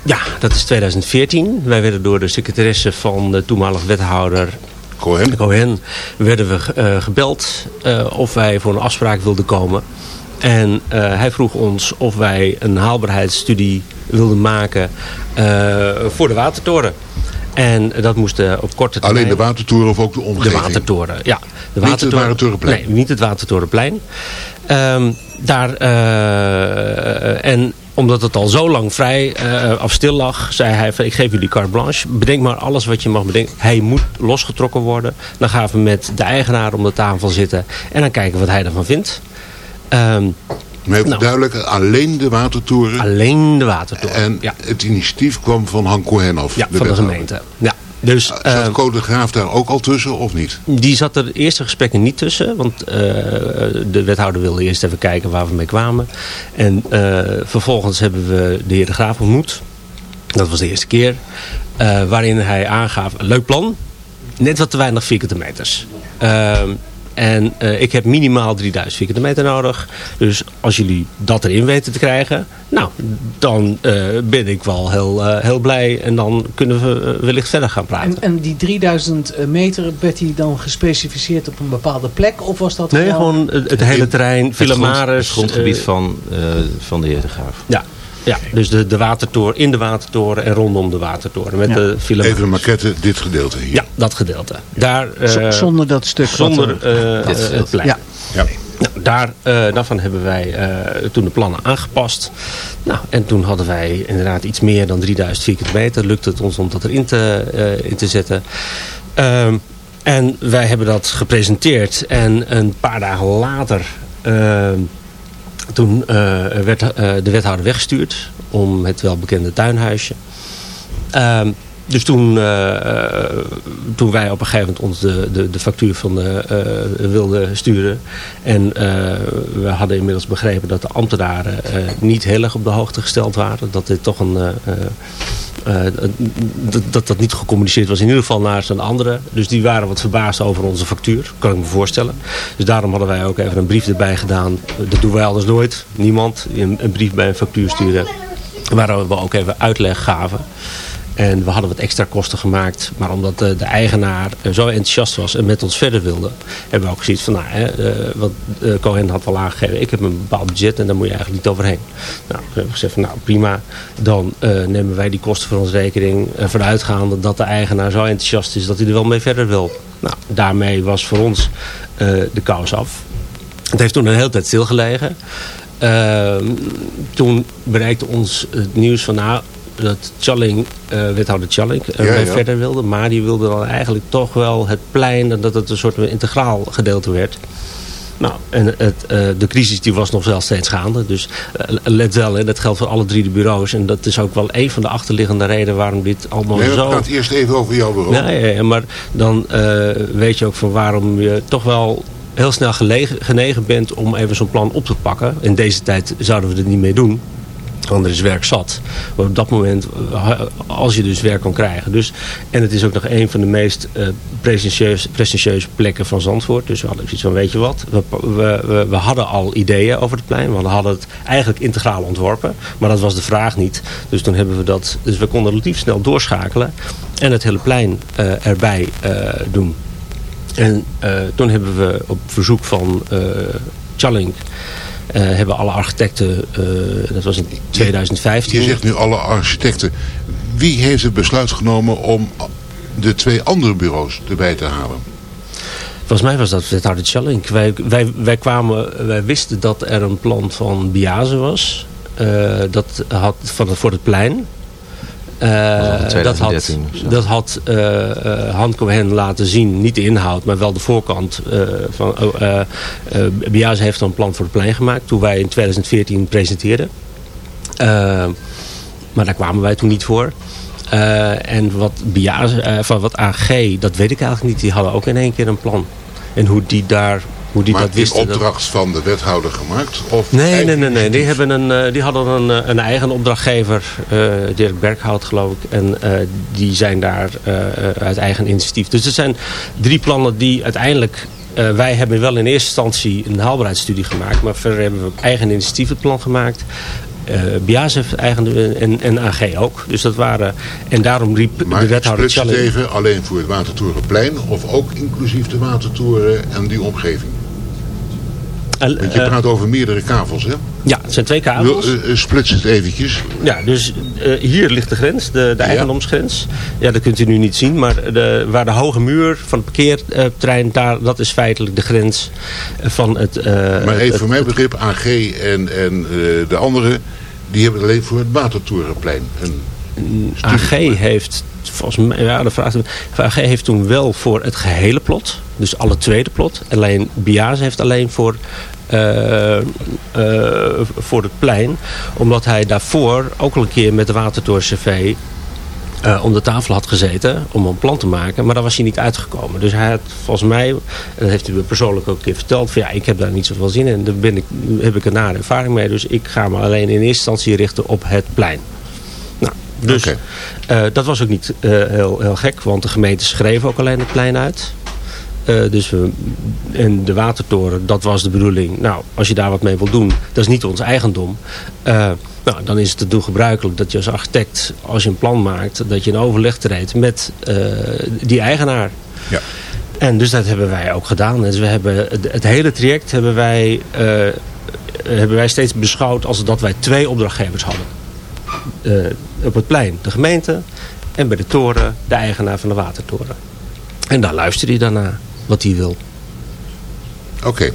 Ja, dat is 2014. Wij werden door de secretaresse van de toenmalig wethouder Cohen? Cohen werden we eh, gebeld eh, of wij voor een afspraak wilden komen. En eh, hij vroeg ons of wij een haalbaarheidsstudie wilden maken eh, voor de watertoren. En dat moest eh, op korte termijn... Alleen de watertoren of ook de omgeving? De watertoren, ja. De Niet het Watertorenplein? Nee, niet het Watertorenplein. Ehm, daar, eh, en omdat het al zo lang vrij of stil lag, zei hij van ik geef jullie carte blanche. Bedenk maar alles wat je mag bedenken. Hij moet losgetrokken worden. Dan gaan we met de eigenaar om de tafel zitten en dan kijken wat hij ervan vindt. Ehm, Maar even Nou. duidelijk, alleen de watertoren. alleen de watertoren. En ja, het initiatief kwam van Han Cohen af. ja van de gemeente. Ja. Dus, Zat ehm, Code de Graaf daar ook al tussen of niet? Die zat er de eerste gesprekken niet tussen. Want eh, de wethouder wilde eerst even kijken waar we mee kwamen. En eh, vervolgens hebben we de heer De Graaf ontmoet. Dat was de eerste keer. eh, waarin hij aangaf, leuk plan. Net wat te weinig vierkante meters. En eh, ik heb minimaal 3000 vierkante meter nodig. Dus als jullie dat erin weten te krijgen. Nou, dan eh, ben ik wel heel, eh, heel blij. En dan kunnen we wellicht verder gaan praten. En, en die 3000 meter, werd die dan gespecificeerd op een bepaalde plek? Of was dat Nee, gewoon het, het hele terrein, Villa het, grond- Maris. het grondgebied van, eh, van de heer De Graaf. Ja, ja dus de, de watertoren, in de watertoren en rondom de watertoren. Met Ja. de Even een maquette, dit gedeelte hier. Ja, dat gedeelte. Daar, eh, zonder dat stuk Zonder er- eh, Dit eh, het plein. Ja. Ja. Nou, daar, eh, daarvan hebben wij eh, toen de plannen aangepast. Nou, en toen hadden wij inderdaad iets meer dan 3000 vierkante meter. Lukte het ons om dat erin te, eh, in te zetten. Ehm, en wij hebben dat gepresenteerd. En een paar dagen later... ehm, toen eh, werd eh, de wethouder weggestuurd om het welbekende tuinhuisje. Dus toen, eh, toen wij op een gegeven moment ons de, de, de factuur van de, eh, wilden sturen. En we hadden inmiddels begrepen dat de ambtenaren niet heel erg op de hoogte gesteld waren. Dat dit toch een... dat, dat niet gecommuniceerd was in ieder geval naar zijn anderen. Dus die waren wat verbaasd over onze factuur. Kan ik me voorstellen. Dus daarom hadden wij ook even een brief erbij gedaan. Dat doen wij anders nooit. Niemand. Een, een brief bij een factuur sturen. Waar we ook even uitleg gaven. En we hadden wat extra kosten gemaakt. Maar omdat de, de eigenaar eh, zo enthousiast was en met ons verder wilde. Hebben we ook gezien van, nou, hè, eh, wat eh, Cohen had wel aangegeven. Ik heb een bepaald budget en daar moet je eigenlijk niet overheen. Nou, we hebben gezegd van, nou prima. Dan nemen wij die kosten voor ons rekening. Uh, vanuitgaande dat de eigenaar zo enthousiast is dat hij er wel mee verder wil. Nou, daarmee was voor ons de kous af. Het heeft toen een hele tijd stilgelegen. Ehm, toen bereikte ons het nieuws van nou, dat Challing, eh, wethouder Challing, uh, Ja, ja. verder wilde. Maar die wilde dan eigenlijk toch wel het plein dat het een soort van integraal gedeelte werd. Nou, en het, eh, de crisis die was nog wel steeds gaande. Dus eh, let wel, hè, dat geldt voor alle drie de bureaus. En dat is ook wel een van de achterliggende redenen waarom dit allemaal Nee, zo... praten eerst even over jouw bureau. Ja, ja, maar dan eh, weet je ook van waarom je toch wel heel snel gelegen, genegen bent om even zo'n plan op te pakken. In deze tijd zouden we er niet mee doen. Want er is werk zat. Op dat moment, eh, als je dus werk kan krijgen. Dus, en het is ook nog een van de meest eh prestigieuze, prestigieuze plekken van Zandvoort. Dus we hadden zoiets van, weet je wat. We, we, we, hadden al ideeën over het plein. We hadden het eigenlijk integraal ontworpen. Maar dat was de vraag niet. Dus toen hebben we dat. Dus we konden relatief snel doorschakelen. En het hele plein eh, erbij doen. En toen hebben we op verzoek van Challing... eh, hebben alle architecten, eh, dat was in 2015... Je zegt nu alle architecten. Wie heeft het besluit genomen om de twee andere bureaus erbij te halen? Volgens mij was dat wethouder Challing. Wij, wij, wij, kwamen, wij wisten dat er een plan van Biase was. Eh, dat had van, voor het plein. Eh, Dat had, 2013 of zo. dat had eh eh, Han Cohen laten zien. Niet de inhoud, maar wel de voorkant. eh, van, oh, Biase heeft een plan voor het plein gemaakt. Toen wij in 2014 presenteerden. Maar daar kwamen wij toen niet voor. En wat, Biase, eh, van wat AG, dat weet ik eigenlijk niet. Die hadden ook in één keer een plan. En hoe die daar... Hoe die maar dat wisten. dat- opdracht van de wethouder gemaakt? Of Nee, nee, nee, nee. Die, hebben een, eh, die hadden een, eh, een eigen opdrachtgever, eh, Dirk Berghout geloof ik. En die zijn daar eh, uit eigen initiatief. Dus er zijn drie plannen die uiteindelijk... wij hebben wel in eerste instantie een haalbaarheidsstudie gemaakt. Maar verder hebben we op eigen initiatief het plan gemaakt. Eh Bias heeft eigen en, en AG ook. Dus dat waren... En daarom riep Maar de wethouder Challing... even alleen voor het Watertorenplein of ook inclusief de Watertoren en die omgeving? Want je eh, praat over meerdere kavels, hè? Ja, het zijn twee kabels. Wil, eh, eh, splits het eventjes. Ja, dus hier ligt de grens, de, de eigendomsgrens. Ja, dat kunt u nu niet zien, maar de, waar de hoge muur van het parkeerterrein, daar, dat is feitelijk de grens van het... Maar even voor mijn begrip, AG en, en de anderen, die hebben het alleen voor het Watertorenplein. Een AG heeft, volgens mij, ja, de vraag, AG heeft toen wel voor het gehele plot, dus alle tweede plot. Alleen Biase heeft alleen voor, eh, eh, voor het plein, omdat hij daarvoor ook al een keer met de Watertoren CV eh, om de tafel had gezeten om een plan te maken. Maar daar was hij niet uitgekomen. Dus hij had volgens mij, en dat heeft hij me persoonlijk ook een keer verteld. Van ja, ik heb daar niet zoveel zin in. Daar ben ik, heb ik een nare ervaring mee. Dus ik ga me alleen in eerste instantie richten op het plein. Dus eh, dat was ook niet eh, heel, heel gek. Want de gemeente schreef ook alleen het plein uit. Eh, dus we, en de watertoren, dat was de bedoeling. Nou, als je daar wat mee wil doen, dat is niet ons eigendom. Nou, dan is het te doen gebruikelijk dat je als architect, als je een plan maakt, dat je een overleg treedt met die eigenaar. Ja. En dus dat hebben wij ook gedaan. Dus we hebben het, het hele traject hebben wij, hebben wij steeds beschouwd als dat wij twee opdrachtgevers hadden. Op het plein de gemeente en bij de toren de eigenaar van de watertoren. En daar luistert hij daarna wat hij wil. Oké.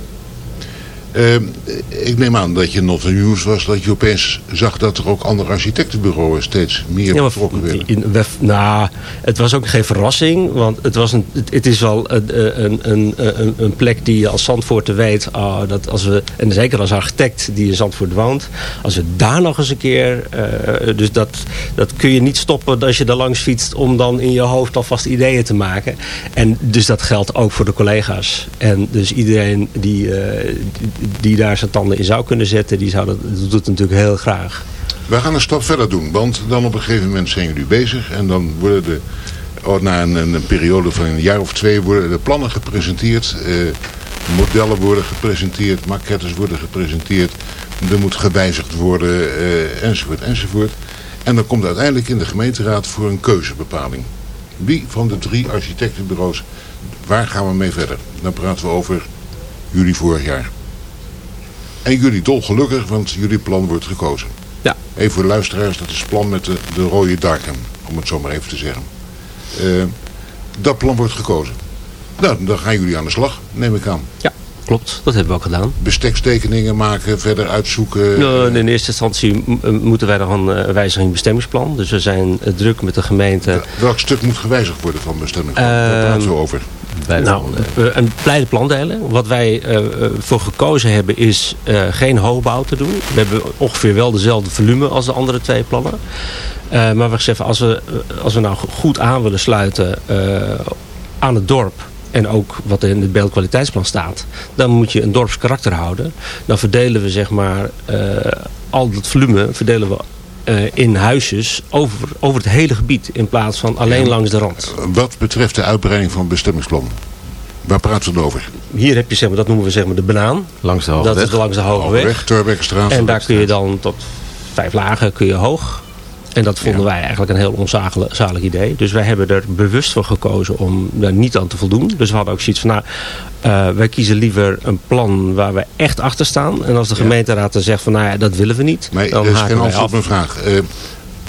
Ehm, ik neem aan dat je not nieuws was dat je opeens zag dat er ook andere architectenbureaus steeds meer Ja, betrokken werden. in, we- nou, het was ook geen verrassing, want het, was een, het, het is wel een, een, een, een, een plek die je als Zandvoorter weet, ah, dat als we, en zeker als architect die in Zandvoort woont, als we daar nog eens een keer, eh, dus dat, dat kun je niet stoppen als je daar langs fietst om dan in je hoofd alvast ideeën te maken. En dus dat geldt ook voor de collega's. En dus iedereen die, eh, die, die daar zijn tanden in zou kunnen zetten, die zou dat, doet het natuurlijk heel graag. We gaan een stap verder doen, want dan op een gegeven moment zijn jullie bezig en dan worden de, oh, na een, een periode van een jaar of twee worden de plannen gepresenteerd, eh, modellen worden gepresenteerd, maquettes worden gepresenteerd, er moet gewijzigd worden, eh, enzovoort, enzovoort. En dan komt uiteindelijk in de gemeenteraad voor een keuzebepaling. Wie van de drie architectenbureaus, waar gaan we mee verder? Dan praten we over juli vorig jaar. En jullie dolgelukkig, want jullie plan wordt gekozen. Ja. Even voor de luisteraars, dat is het plan met de, de rode darken, om het zo maar even te zeggen. Eh, dat plan wordt gekozen. Nou, dan gaan jullie aan de slag, neem ik aan. Ja, klopt. Dat hebben we ook gedaan. Bestekstekeningen maken, verder uitzoeken. Nou, in eerste instantie moeten wij nog een eh, wijziging bestemmingsplan. Dus we zijn eh, druk met de gemeente. Welk stuk moet gewijzigd worden van bestemmingsplan? Daar Ehm, praten we over. Nou, eh, een beide plandelen. Wat wij eh, eh, voor gekozen hebben is eh, geen hoogbouw te doen. We hebben ongeveer wel dezelfde volume als de andere twee plannen. Eh, maar we zeggen, als we, eh, als we nou goed aan willen sluiten eh, aan het dorp... en ook wat er in het beeldkwaliteitsplan staat... dan moet je een dorpskarakter houden. Dan verdelen we zeg maar eh, al dat volume verdelen we eh, in huisjes over, over het hele gebied... in plaats van alleen langs de rand. Wat betreft de uitbreiding van het bestemmingsplan. Waar praten we dan over? Hier heb je zeg maar, dat noemen we zeg maar de banaan. Langs de Dat Hoogweg. is langs de. Hogeweg, Torbekkenstraat. En daar kun je dan tot vijf lagen kun je hoog. En dat vonden wij eigenlijk een heel onzalig idee. Dus wij hebben er bewust voor gekozen om daar niet aan te voldoen. Dus we hadden ook zoiets van, nou, eh, wij kiezen liever een plan waar we echt achter staan. En als de gemeenteraad dan zegt van, nou ja, dat willen we niet. Maar dan dat is haken geen wij antwoord op af. mijn vraag. Eh,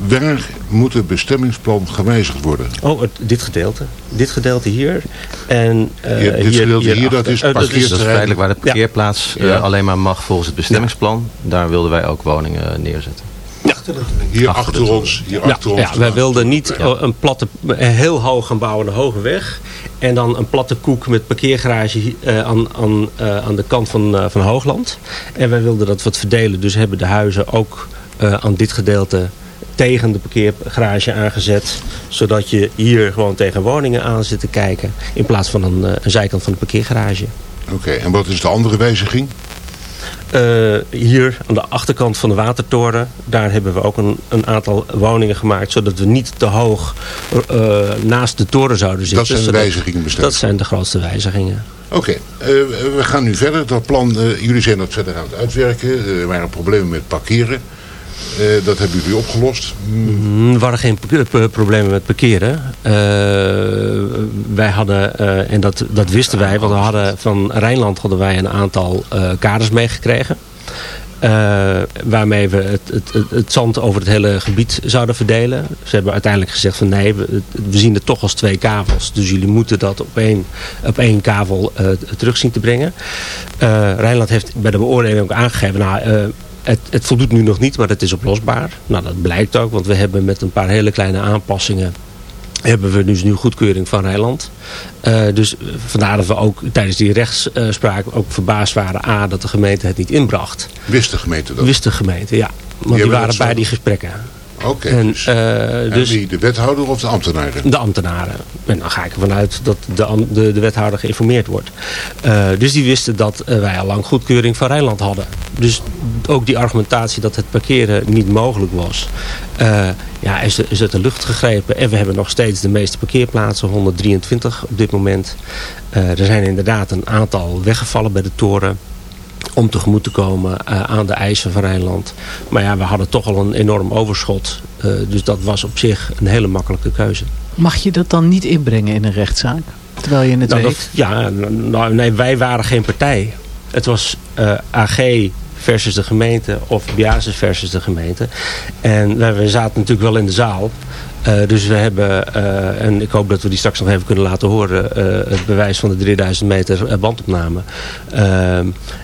waar moet het bestemmingsplan gewijzigd worden? Oh, het- dit gedeelte. Dit gedeelte hier. En eh, Hier, dit gedeelte hier, dat achter. is Eh, Dat is feitelijk waar de parkeerplaats eh, Ja. alleen maar mag volgens het bestemmingsplan. Daar wilden wij ook woningen neerzetten. Hier Achter ons. Hier Ja, achter ons. ja, wij wilden niet eh, een platte, een heel hoog gaan bouwen, een hoge weg. En dan een platte koek met parkeergarage eh, aan, aan, eh, aan de kant van, eh, van Hoogland. En wij wilden dat wat verdelen. Dus hebben de huizen ook eh, aan dit gedeelte tegen de parkeergarage aangezet. Zodat je hier gewoon tegen woningen aan zit te kijken. In plaats van een, eh, een zijkant van de parkeergarage. Oké, en wat is de andere wijziging? Eh, hier aan de achterkant van de watertoren, daar hebben we ook een, een aantal woningen gemaakt, zodat we niet te hoog eh, naast de toren zouden zitten. zijn de zodat- wijzigingen bestemd. Dat zijn de grootste wijzigingen. Oké, eh, we gaan nu verder. Dat plan, jullie zijn dat verder aan het uitwerken. Er waren problemen met parkeren. Eh, dat hebben jullie opgelost. Mm, Er waren geen p- problemen met parkeren. Eh, wij hadden, eh, en dat, dat wisten wij, want we hadden van Rijnland hadden wij een aantal eh, kaders meegekregen. Eh, waarmee we het, het, het, zand over het hele gebied zouden verdelen. Ze hebben uiteindelijk gezegd van nee, we, zien het toch als twee kavels. Dus jullie moeten dat op één, op één kavel eh, terug zien te brengen. Eh Rijnland heeft bij de beoordeling ook aangegeven... Nou, eh, het, het voldoet nu nog niet, maar het is oplosbaar. Nou, dat blijkt ook, want we hebben met een paar hele kleine aanpassingen hebben we dus nu goedkeuring van Rijnland. Eh, dus vandaar dat we ook tijdens die rechtsspraak ook verbaasd waren... A, dat de gemeente het niet inbracht. Wist de gemeente dat? Wist de gemeente, ja. Want die, hebben waren bij die gesprekken. Oké, En, dus, eh, dus wie, de wethouder of de ambtenaren? de ambtenaren. En dan ga ik ervan uit dat de, de, de wethouder geïnformeerd wordt. Eh, dus die wisten dat eh, wij al lang goedkeuring van Rijnland hadden. Dus ook die argumentatie dat het parkeren niet mogelijk was... ja, is, is uit de lucht gegrepen. En we hebben nog steeds de meeste parkeerplaatsen, 123 op dit moment. Er zijn inderdaad een aantal weggevallen bij de toren om tegemoet te komen eh, aan de eisen van Rijnland. Maar ja, we hadden toch al een enorm overschot. Eh, dus dat was op zich een hele makkelijke keuze. Mag je dat dan niet inbrengen in een rechtszaak? Terwijl je het Nou, weet? dat- ja, nou, nee, wij waren geen partij. Het was eh, AG versus de gemeente of Biasis versus de gemeente. En wij zaten natuurlijk wel in de zaal. Eh, dus we hebben, eh, en ik hoop dat we die straks nog even kunnen laten horen, eh, het bewijs van de 3000 meter bandopname.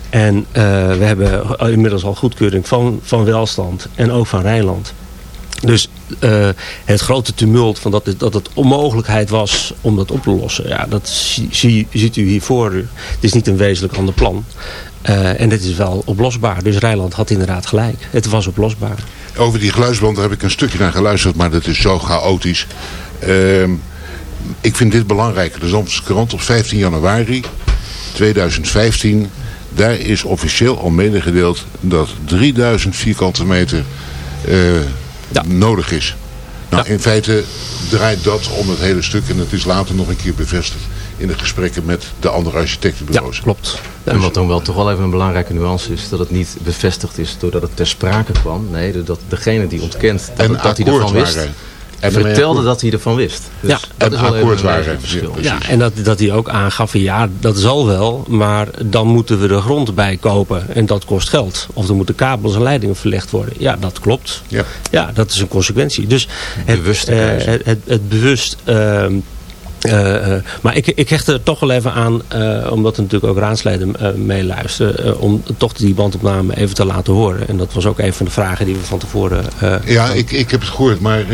En we hebben inmiddels al goedkeuring van, van Welstand en ook van Rijnland. Dus het grote tumult van dat het, dat het onmogelijkheid was om dat op te lossen. Ja, dat zie, zie- ziet u hier voor u. Het is niet een wezenlijk ander plan. Eh, en dit is wel oplosbaar. Dus Rijnland had inderdaad gelijk. Het was oplosbaar. Over die geluidsband heb ik een stukje naar geluisterd, maar dat is zo chaotisch. Ehm, ik vind dit belangrijk. De Zandvoortse krant op 15 januari 2015. Daar is officieel al medegedeeld dat 3000 vierkante meter eh, nodig is. Nou, in feite draait dat om het hele stuk en het is later nog een keer bevestigd in de gesprekken met de andere architectenbureaus. Ja, klopt. En wat dan wel toch wel even een belangrijke nuance is, dat het niet bevestigd is doordat het ter sprake kwam. Nee, dat degene die ontkent dat, dat hij ervan wist, waren. En vertelde dat hij ervan wist. Dus Ja, dat en is wel even akkoord waren. verschil. Ja, en dat, dat hij ook aangaf van ja, dat zal wel, maar dan moeten we de grond bij kopen. En dat kost geld. Of er moeten kabels en leidingen verlegd worden. Ja, dat klopt. Ja. Ja, dat is een consequentie. Dus het, Bewuste eh, het, het bewust... ehm, eh, eh, maar ik, ik hecht er toch wel even aan, eh, omdat er natuurlijk ook raadsleden eh, meeluisteren, eh, om toch die bandopname even te laten horen. En dat was ook een van de vragen die we van tevoren... eh, Ja, ik, ik heb het gehoord, maar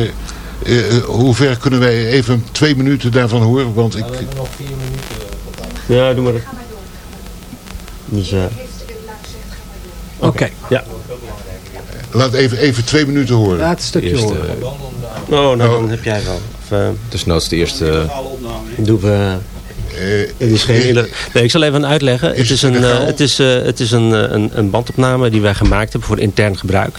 hoe ver kunnen wij even twee minuten daarvan horen? Want ik, nog vier minuten. Ja, doe maar. Dus, eh, Oké. Ja. Laat even, even twee minuten horen. Laat een stukje Eerst, horen. eh, Oh, nou dan heb jij wel. Of, eh, desnoods de eerste... doen we... Eh, Het is geen nee, ik zal even uitleggen. Is het is, een, eh, het is, eh, het is een, eh, een, een bandopname die wij gemaakt hebben voor intern gebruik.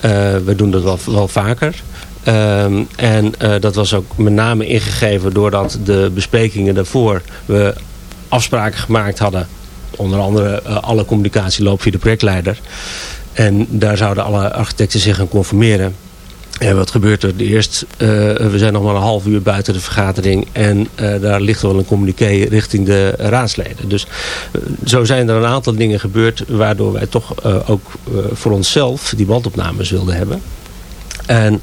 Eh, we doen dat wel, wel vaker. Ehm, en eh, dat was ook met name ingegeven doordat de besprekingen daarvoor we afspraken gemaakt hadden. Onder andere eh, alle communicatie loopt via de projectleider. En daar zouden alle architecten zich aan conformeren. En wat gebeurt er? Eerst, eh, we zijn nog maar een half uur buiten de vergadering. En eh, daar ligt wel een communiqué richting de raadsleden. Dus eh, zo zijn er een aantal dingen gebeurd. Waardoor wij toch ook voor onszelf die bandopnames wilden hebben. En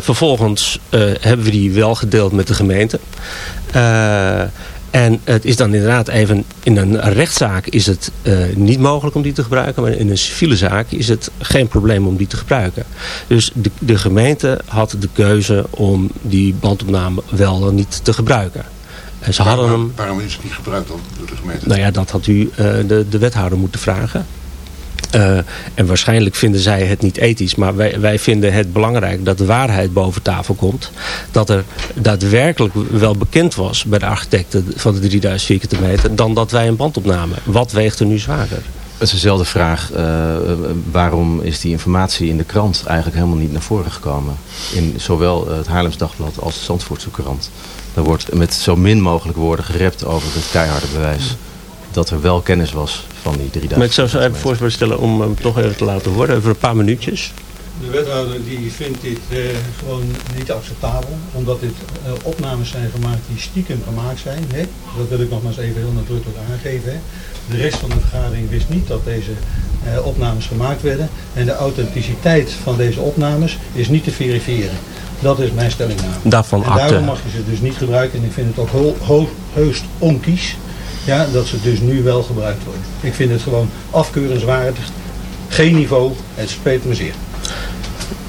vervolgens hebben we die wel gedeeld met de gemeente. En het is dan inderdaad even, in een rechtszaak is het eh, niet mogelijk om die te gebruiken. Maar in een civiele zaak is het geen probleem om die te gebruiken. Dus de, de gemeente had de keuze om die bandopname wel dan niet te gebruiken. En ze hadden waarom, hem, waarom is het niet gebruikt door de gemeente? nou ja, dat had u eh, de, de wethouder moeten vragen. Eh, en waarschijnlijk vinden zij het niet ethisch. Maar wij, wij vinden het belangrijk dat de waarheid boven tafel komt. Dat er daadwerkelijk wel bekend was bij de architecten van de 3000 vierkante meter. Dan dat wij een bandopname. Wat weegt er nu zwaarder? Het is dezelfde vraag. eh, waarom is die informatie in de krant eigenlijk helemaal niet naar voren gekomen? In zowel het Haarlems Dagblad als de Zandvoortse krant. Er wordt met zo min mogelijk woorden gerept over het keiharde bewijs. Dat er wel kennis was van die 3000. Maar ik zou zo even voorstellen om hem toch even te laten horen. Over een paar minuutjes. De wethouder die vindt dit eh, gewoon niet acceptabel, omdat dit eh, opnames zijn gemaakt die stiekem gemaakt zijn. Hè? Dat wil ik nog maar eens even heel nadrukkelijk aangeven. Hè? De rest van de vergadering wist niet dat deze eh, opnames gemaakt werden. En de authenticiteit van deze opnames is niet te verifiëren. Dat is mijn stellingname. Daarvan en daarom mag je ze dus niet gebruiken. En ik vind het ook ho- ho- heust onkies ja, dat ze dus nu wel gebruikt worden. Ik vind het gewoon afkeurenswaardig. Geen niveau. Het speet me zeer.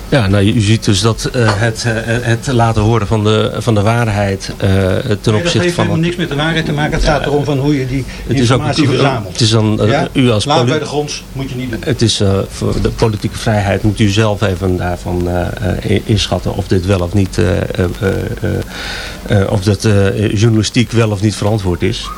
Ja, nou, je, u ziet dus dat eh, het, eh, het laten horen van de, van de waarheid eh, ten Nee, dat opzichte heeft van... helemaal niks met de waarheid te maken. Het gaat erom van hoe je die Het is ook informatie verzamelt. het is dan Ja? u als Laat bij de grond moet je niet doen. Het is voor de politieke vrijheid moet u zelf even daarvan inschatten of dit wel of niet, of dat journalistiek wel of niet verantwoord is.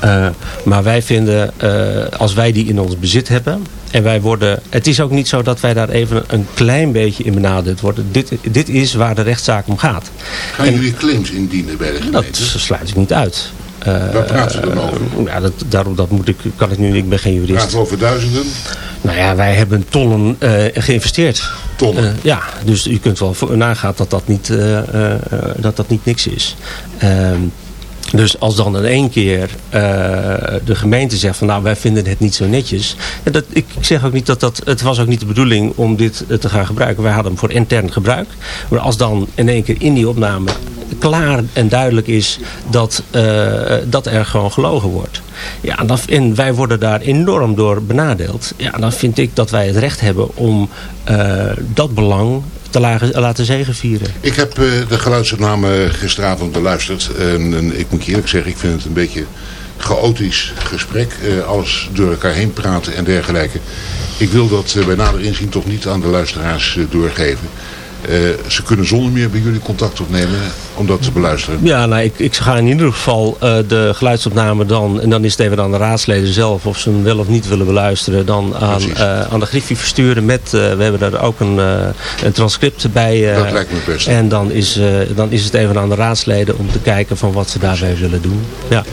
Eh, maar wij vinden, eh, als wij die in ons bezit hebben, en wij worden, het is ook niet zo dat wij daar even een klein beetje in benadeeld worden. Dit, dit is waar de rechtszaak om gaat. Gaan jullie claims indienen bij de dat gemeente? sluit ik niet uit. Eh, Waar praten we dan over? ja, dat, daarom dat moet ik, kan ik nu, ik ben geen jurist. Praten we over duizenden? Nou ja, wij hebben tonnen geïnvesteerd. Tonnen? Ja, dus u kunt wel voor- nagaan dat dat niet, dat dat niet niks is. Dus als dan in één keer eh, de gemeente zegt van nou wij vinden het niet zo netjes. Dat, ik zeg ook niet dat dat, het was ook niet de bedoeling om dit eh, te gaan gebruiken. Wij hadden hem voor intern gebruik. Maar als dan in één keer in die opname klaar en duidelijk is dat, eh, dat er gewoon gelogen wordt. Ja, dan, en wij worden daar enorm door benadeeld. Ja, dan vind ik dat wij het recht hebben om dat belang te laten zegenvieren. Ik heb eh, de geluidsopname gisteravond beluisterd. En, en ik moet je eerlijk zeggen, ik vind het een beetje chaotisch gesprek. eh, alles door elkaar heen praten en dergelijke. Ik wil dat eh, bij nader inzien toch niet aan de luisteraars eh, doorgeven. Eh, ze kunnen zonder meer bij jullie contact opnemen om dat te beluisteren. Ja, nou, ik, ik ga in ieder geval eh, de geluidsopname dan, en dan is het even aan de raadsleden zelf of ze hem wel of niet willen beluisteren, dan aan, eh, aan de Griffie versturen met, eh, we hebben daar ook een, eh, een transcript bij. eh, Dat lijkt me best. En dan is, eh, dan is het even aan de raadsleden om te kijken van wat ze daarbij willen doen. Ja.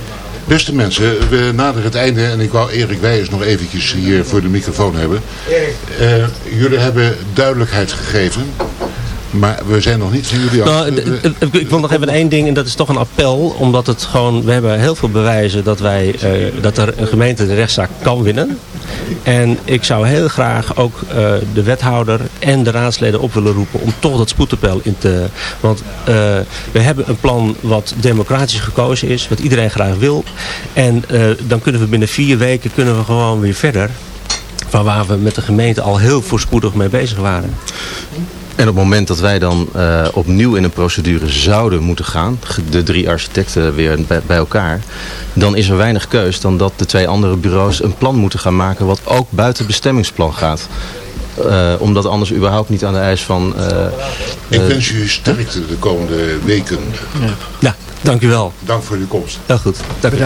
Beste mensen, we naderen het einde en ik wou Erik Wijers nog eventjes hier voor de microfoon hebben. Eh, jullie hebben duidelijkheid gegeven, maar we zijn nog niet van jullie af. Nou, ik- ik wil nog even één ding en dat is toch een appel. Omdat het gewoon, we hebben heel veel bewijzen dat, wij, eh, dat er een gemeente de rechtszaak kan winnen. En ik zou heel graag ook eh, de wethouder en de raadsleden op willen roepen om toch dat spoedappel in te... Want eh, we hebben een plan wat democratisch gekozen is, wat iedereen graag wil. En dan kunnen we binnen vier weken kunnen we gewoon weer verder. Van waar we met de gemeente al heel voorspoedig mee bezig waren. En op het moment dat wij dan eh, opnieuw in een procedure zouden moeten gaan, de drie architecten weer bij, bij elkaar, dan is er weinig keus dan dat de twee andere bureaus een plan moeten gaan maken wat ook buiten bestemmingsplan gaat. Eh, omdat anders überhaupt niet aan de eis van... eh, Ik wens u sterkte de komende weken. Ja, dank u wel. Dank voor uw komst. Heel goed. Dank u.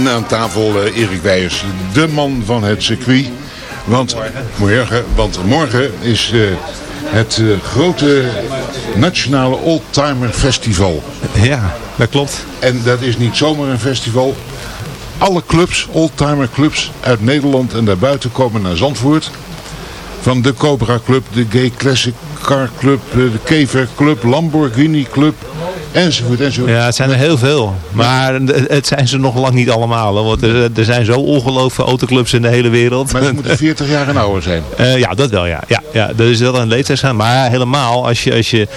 En aan tafel eh, Erik Wijers, de man van het circuit. Want morgen, want morgen is eh, het eh, grote Nationale Oldtimer Festival. Ja, dat klopt. En dat is niet zomaar een festival. Alle clubs, oldtimer clubs uit Nederland en daarbuiten komen naar Zandvoort. Van de Cobra Club, de Gay Classic Car Club, de Kever Club, Lamborghini Club, enzovoort enzovoort. Ja, het zijn er heel veel. Maar het- zijn ze nog lang niet allemaal. hoor, Want er, er zijn zo ongelooflijk veel autoclubs in de hele wereld. Maar ze moeten *laughs* 40 jaar en ouder zijn. Eh, ja, dat wel, ja. ja, ja dat is wel een leeftijdsgrens. Maar helemaal, als je, als je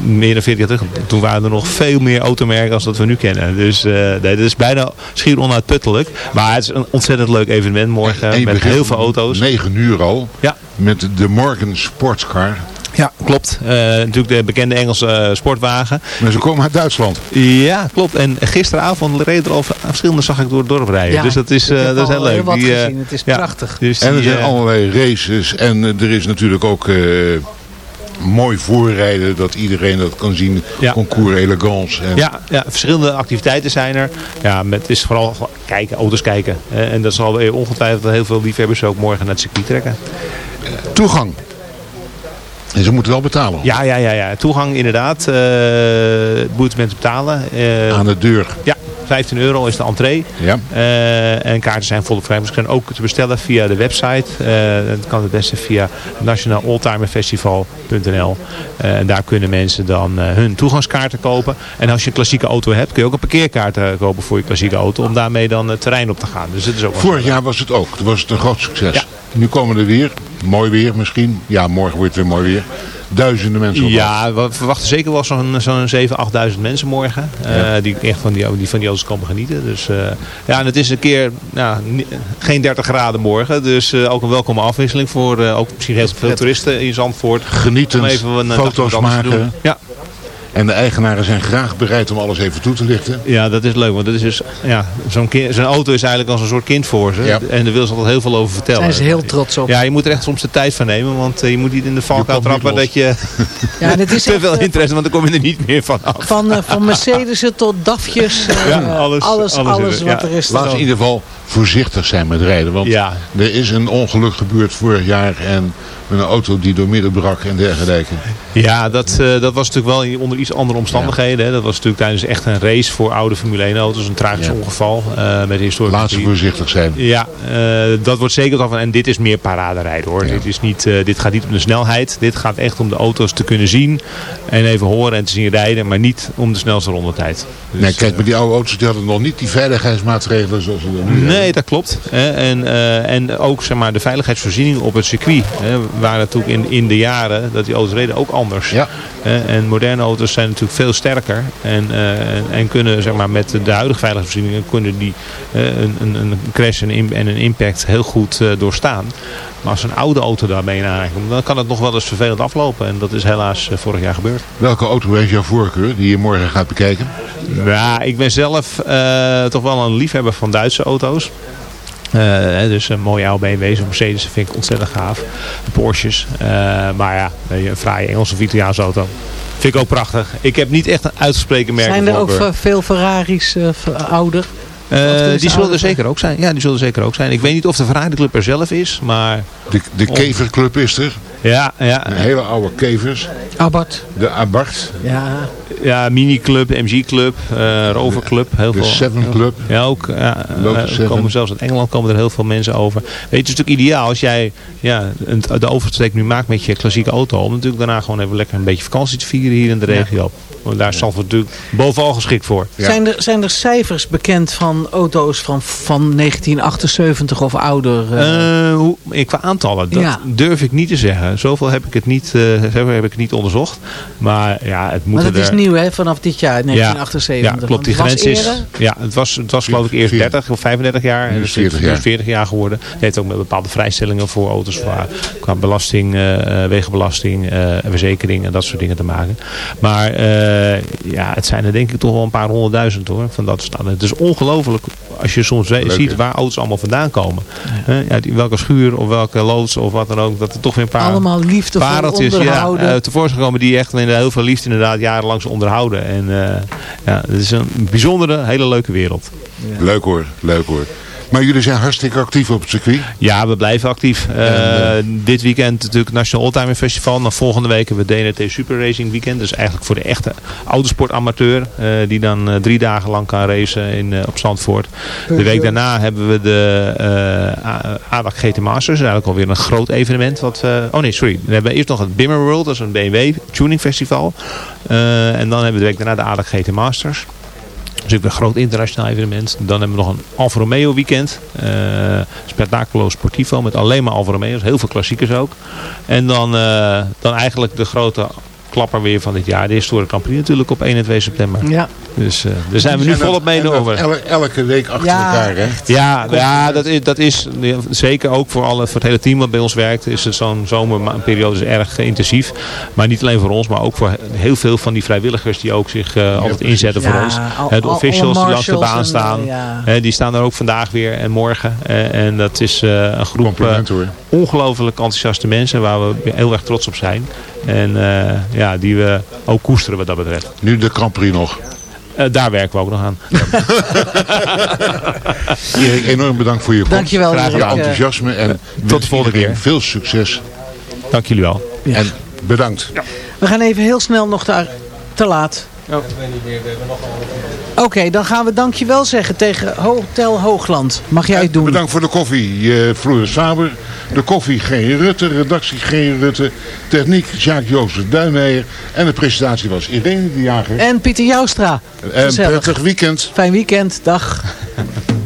meer dan 40 jaar terug, toen waren er nog veel meer automerken als dat we nu kennen. Dus eh nee, dat is bijna schier onuitputtelijk. Maar het is een ontzettend leuk evenement morgen met heel veel auto's. 9 uur al. Ja. Met de Morgan Sportscar. Ja, klopt. Eh, natuurlijk de bekende Engelse eh, sportwagen. Maar ze komen uit Duitsland. Ja, klopt. En gisteravond reed er al verschillende zag ik door het dorp rijden. Ja, dus dat is, eh, heb dat is heel leuk. heel wat Die. Het is ja, prachtig. Dus En er die, zijn allerlei races. En er is natuurlijk ook eh, mooi voorrijden. Dat iedereen dat kan zien. Ja. Concours elegance. En Ja, ja, verschillende activiteiten zijn er. Ja, met, het is vooral kijken, auto's kijken. En dat zal weer ongetwijfeld heel veel liefhebbers ook morgen naar het circuit trekken. Toegang. En ze moeten wel betalen. Ja, ja, ja, ja. toegang inderdaad. eh moeten mensen betalen. Eh, Aan de deur. Ja, 15 euro is de entree. Ja. Eh, en kaarten zijn volop vrij. Ze kunnen ook te bestellen via de website. Eh dat kan het beste via nationaaloldtimerfestival.nl. Eh, en daar kunnen mensen dan eh, hun toegangskaarten kopen. En als je een klassieke auto hebt, kun je ook een parkeerkaart eh, kopen voor je klassieke auto. Om daarmee dan het terrein op te gaan. Dus het is ook Vorig jaar was het ook. Toen was het een groot succes. Nu komen er weer. Mooi weer misschien. Ja, morgen wordt het weer mooi weer. Duizenden mensen op. Ja, we verwachten zeker wel zo'n zo'n 7.000, 8.000 mensen morgen. eh, Ja. die echt van die, die van die auto's komen genieten. Dus, eh, ja, en het is een keer nou, geen 30 graden morgen. Dus eh, ook een welkome afwisseling voor eh, ook misschien heel veel toeristen in Zandvoort. Genietend, Om even een, eh, foto's maken. Ja. En de eigenaren zijn graag bereid om alles even toe te lichten. Ja, dat is leuk. Want dat is dus, ja, zo'n kind- zo'n auto is eigenlijk als een soort kind voor ze. Ja. En daar wil ze altijd heel veel over vertellen. Zijn ze heel trots op. Ja, je moet er echt soms de tijd van nemen. Want eh, je moet niet in de valkuil trappen dat je *laughs* Ja, het is *laughs* te veel eh, interesse, want dan kom je er niet meer van af. Van, eh, van Mercedes'en tot DAFjes. *laughs* eh, Ja, alles, alles- alles, alles wat er- er is. We in ieder geval voorzichtig zijn met rijden. Want Ja. er is een ongeluk gebeurd vorig jaar. En met een auto die door midden brak en dergelijke. Ja, dat, eh, dat was natuurlijk wel onder iets andere omstandigheden. Hè. Dat was natuurlijk tijdens echt een race voor oude Formule 1 auto's. Een tragisch Ja. ongeval eh, met historische we circuit. voorzichtig zijn. Ja, eh, dat wordt zeker af. En dit is meer paraderijden hoor. Dit, is niet, dit gaat niet om de snelheid. Dit gaat echt om de auto's te kunnen zien. En even horen en te zien rijden. Maar niet om de snelste rondetijd. Dus, nee, kijk, maar die oude auto's die hadden nog niet die veiligheidsmaatregelen zoals we er nu hebben. Nee, dat klopt. En, eh, en ook zeg maar, de veiligheidsvoorziening op het circuit. Hè, waren natuurlijk in, in de jaren dat die auto's reden ook anders. Ja. En moderne auto's zijn natuurlijk veel sterker. En, eh, en, en kunnen zeg maar, met de huidige veiligheidsvoorzieningen kunnen die, een, een, een crash en, en een impact heel goed eh, doorstaan. Maar als een oude auto daarmee in aanraking komt, dan kan het nog wel eens vervelend aflopen. En dat is helaas vorig jaar gebeurd. Welke auto heeft jouw voorkeur die je morgen gaat bekijken? Ja, ik ben zelf eh, toch wel een liefhebber van Duitse auto's. Eh, hè, dus een mooie oude BMW's of Mercedes vind ik ontzettend gaaf. Porsches. Eh, maar ja, een fraaie Engelse of Italiaanse auto. Vind ik ook prachtig. Ik heb niet echt een uitgesproken merk. Zijn er ook ve- veel Ferraris eh, ouder? Die zullen er zeker ook zijn. Ja, die zullen er zeker ook zijn. Ik weet niet of de Ferrari Club er zelf is, maar... De, de Keverclub is er. Ja, ja. Een hele oude Kevers. Abarth. De Abarth. Ja. Ja, Mini Club, MG Club, eh Rover Club. Heel De veel. Seven Club. Ja, ook. Ja, eh, Seven. komen zelfs uit Engeland komen er heel veel mensen over. Weet je, het is natuurlijk ideaal als jij ja, een- de oversteek nu maakt met je klassieke auto. Om natuurlijk daarna gewoon even lekker een beetje vakantie te vieren hier in de regio. Want daar is Zandvoort natuurlijk bovenal geschikt voor. Zijn, er, zijn er cijfers bekend van auto's van, van 1978 of ouder? eh? Eh, hoe, eh, qua aantallen, dat Ja. durf ik niet te zeggen. Zoveel heb ik het niet, eh, zoveel heb ik het niet onderzocht. Maar ja, het moet maar dat is nieuw hè, vanaf dit jaar, 1978. Ja, klopt. Die grens was is. Ja, het was, het was geloof ik eerst 30 of 35 jaar. En Nu dus is 40 het is jaar. 40 jaar geworden. Het heeft ook met bepaalde vrijstellingen voor auto's qua, qua belasting, wegenbelasting, eh, verzekering en dat soort dingen te maken. Maar eh, ja, het zijn er denk ik toch wel een paar honderdduizend hoor. Van dat staan. Het is ongelooflijk als je soms Leuk, ziet waar auto's allemaal vandaan komen. Hè, ja, die, welke schuur of welke loods of wat dan ook. Dat er toch weer een paar Allemaal pareltjes ja, onderhouden. eh, tevoorschijn komen die echt heel veel liefde inderdaad jarenlang ze onderhouden. En eh, ja, het is een bijzondere, hele leuke wereld. Leuk hoor, leuk hoor. Maar jullie zijn hartstikke actief op het circuit. Ja, we blijven actief. Eh, dit weekend natuurlijk het National Oldtimer Festival. Dan volgende week hebben we het DNT Super Racing Weekend. Dus eigenlijk voor de echte autosportamateur. eh die dan eh, drie dagen lang kan racen in, eh, op Zandvoort. De week daarna hebben we de eh ADAC GT Masters. Dat is eigenlijk alweer een groot evenement. Wat, eh, oh nee, sorry. We hebben eerst nog het Bimmer World. Dat is een BMW tuning festival. Eh, en dan hebben we de week daarna de ADAC GT Masters. Ook een groot internationaal evenement. Dan hebben we nog een Alfa Romeo weekend. Spectaculo Sportivo met alleen maar Alfa Romeo's. Heel veel klassiekers ook. En dan, eh, dan eigenlijk de grote klapper weer van dit jaar. De historische Grand Prix natuurlijk op 1 en 2 september. Ja. Dus eh, daar zijn we nu volop mee over. el- elke week achter Ja, elkaar, hè? Ja, ja dat, is, dat is ja, zeker ook voor, alle, voor het hele team wat bij ons werkt. Is het zo'n zomerperiode is erg eh, intensief. Maar niet alleen voor ons, maar ook voor heel veel van die vrijwilligers die ook zich eh, altijd inzetten voor Ja, ons. al- de al- officials die langs de baan en, staan. ja. die staan er ook vandaag weer en morgen. Eh, en dat is eh, een groep ongelooflijk enthousiaste mensen waar we heel erg trots op zijn. En eh, ja, die we ook koesteren wat dat betreft. Nu de Grand Prix nog. Eh, daar werken we ook nog aan. *laughs* Erik, enorm bedankt voor je komst. Dankjewel, Graag je enthousiasme en Tot de volgende keer. Veel succes Dank jullie wel. en bedankt. We gaan even heel snel nog daar te laat. Oké, dan gaan we dankjewel zeggen tegen Hotel Hoogland. Mag jij het doen? Bedankt voor de koffie, eh Floris Saber. De koffie G. Rutte, redactie G. Rutte. Techniek Jacques-Jozef Duinmeijer. En de presentatie was Irene de Jager. En Pieter Joustra. En prettig weekend. Fijn weekend. Dag. *laughs*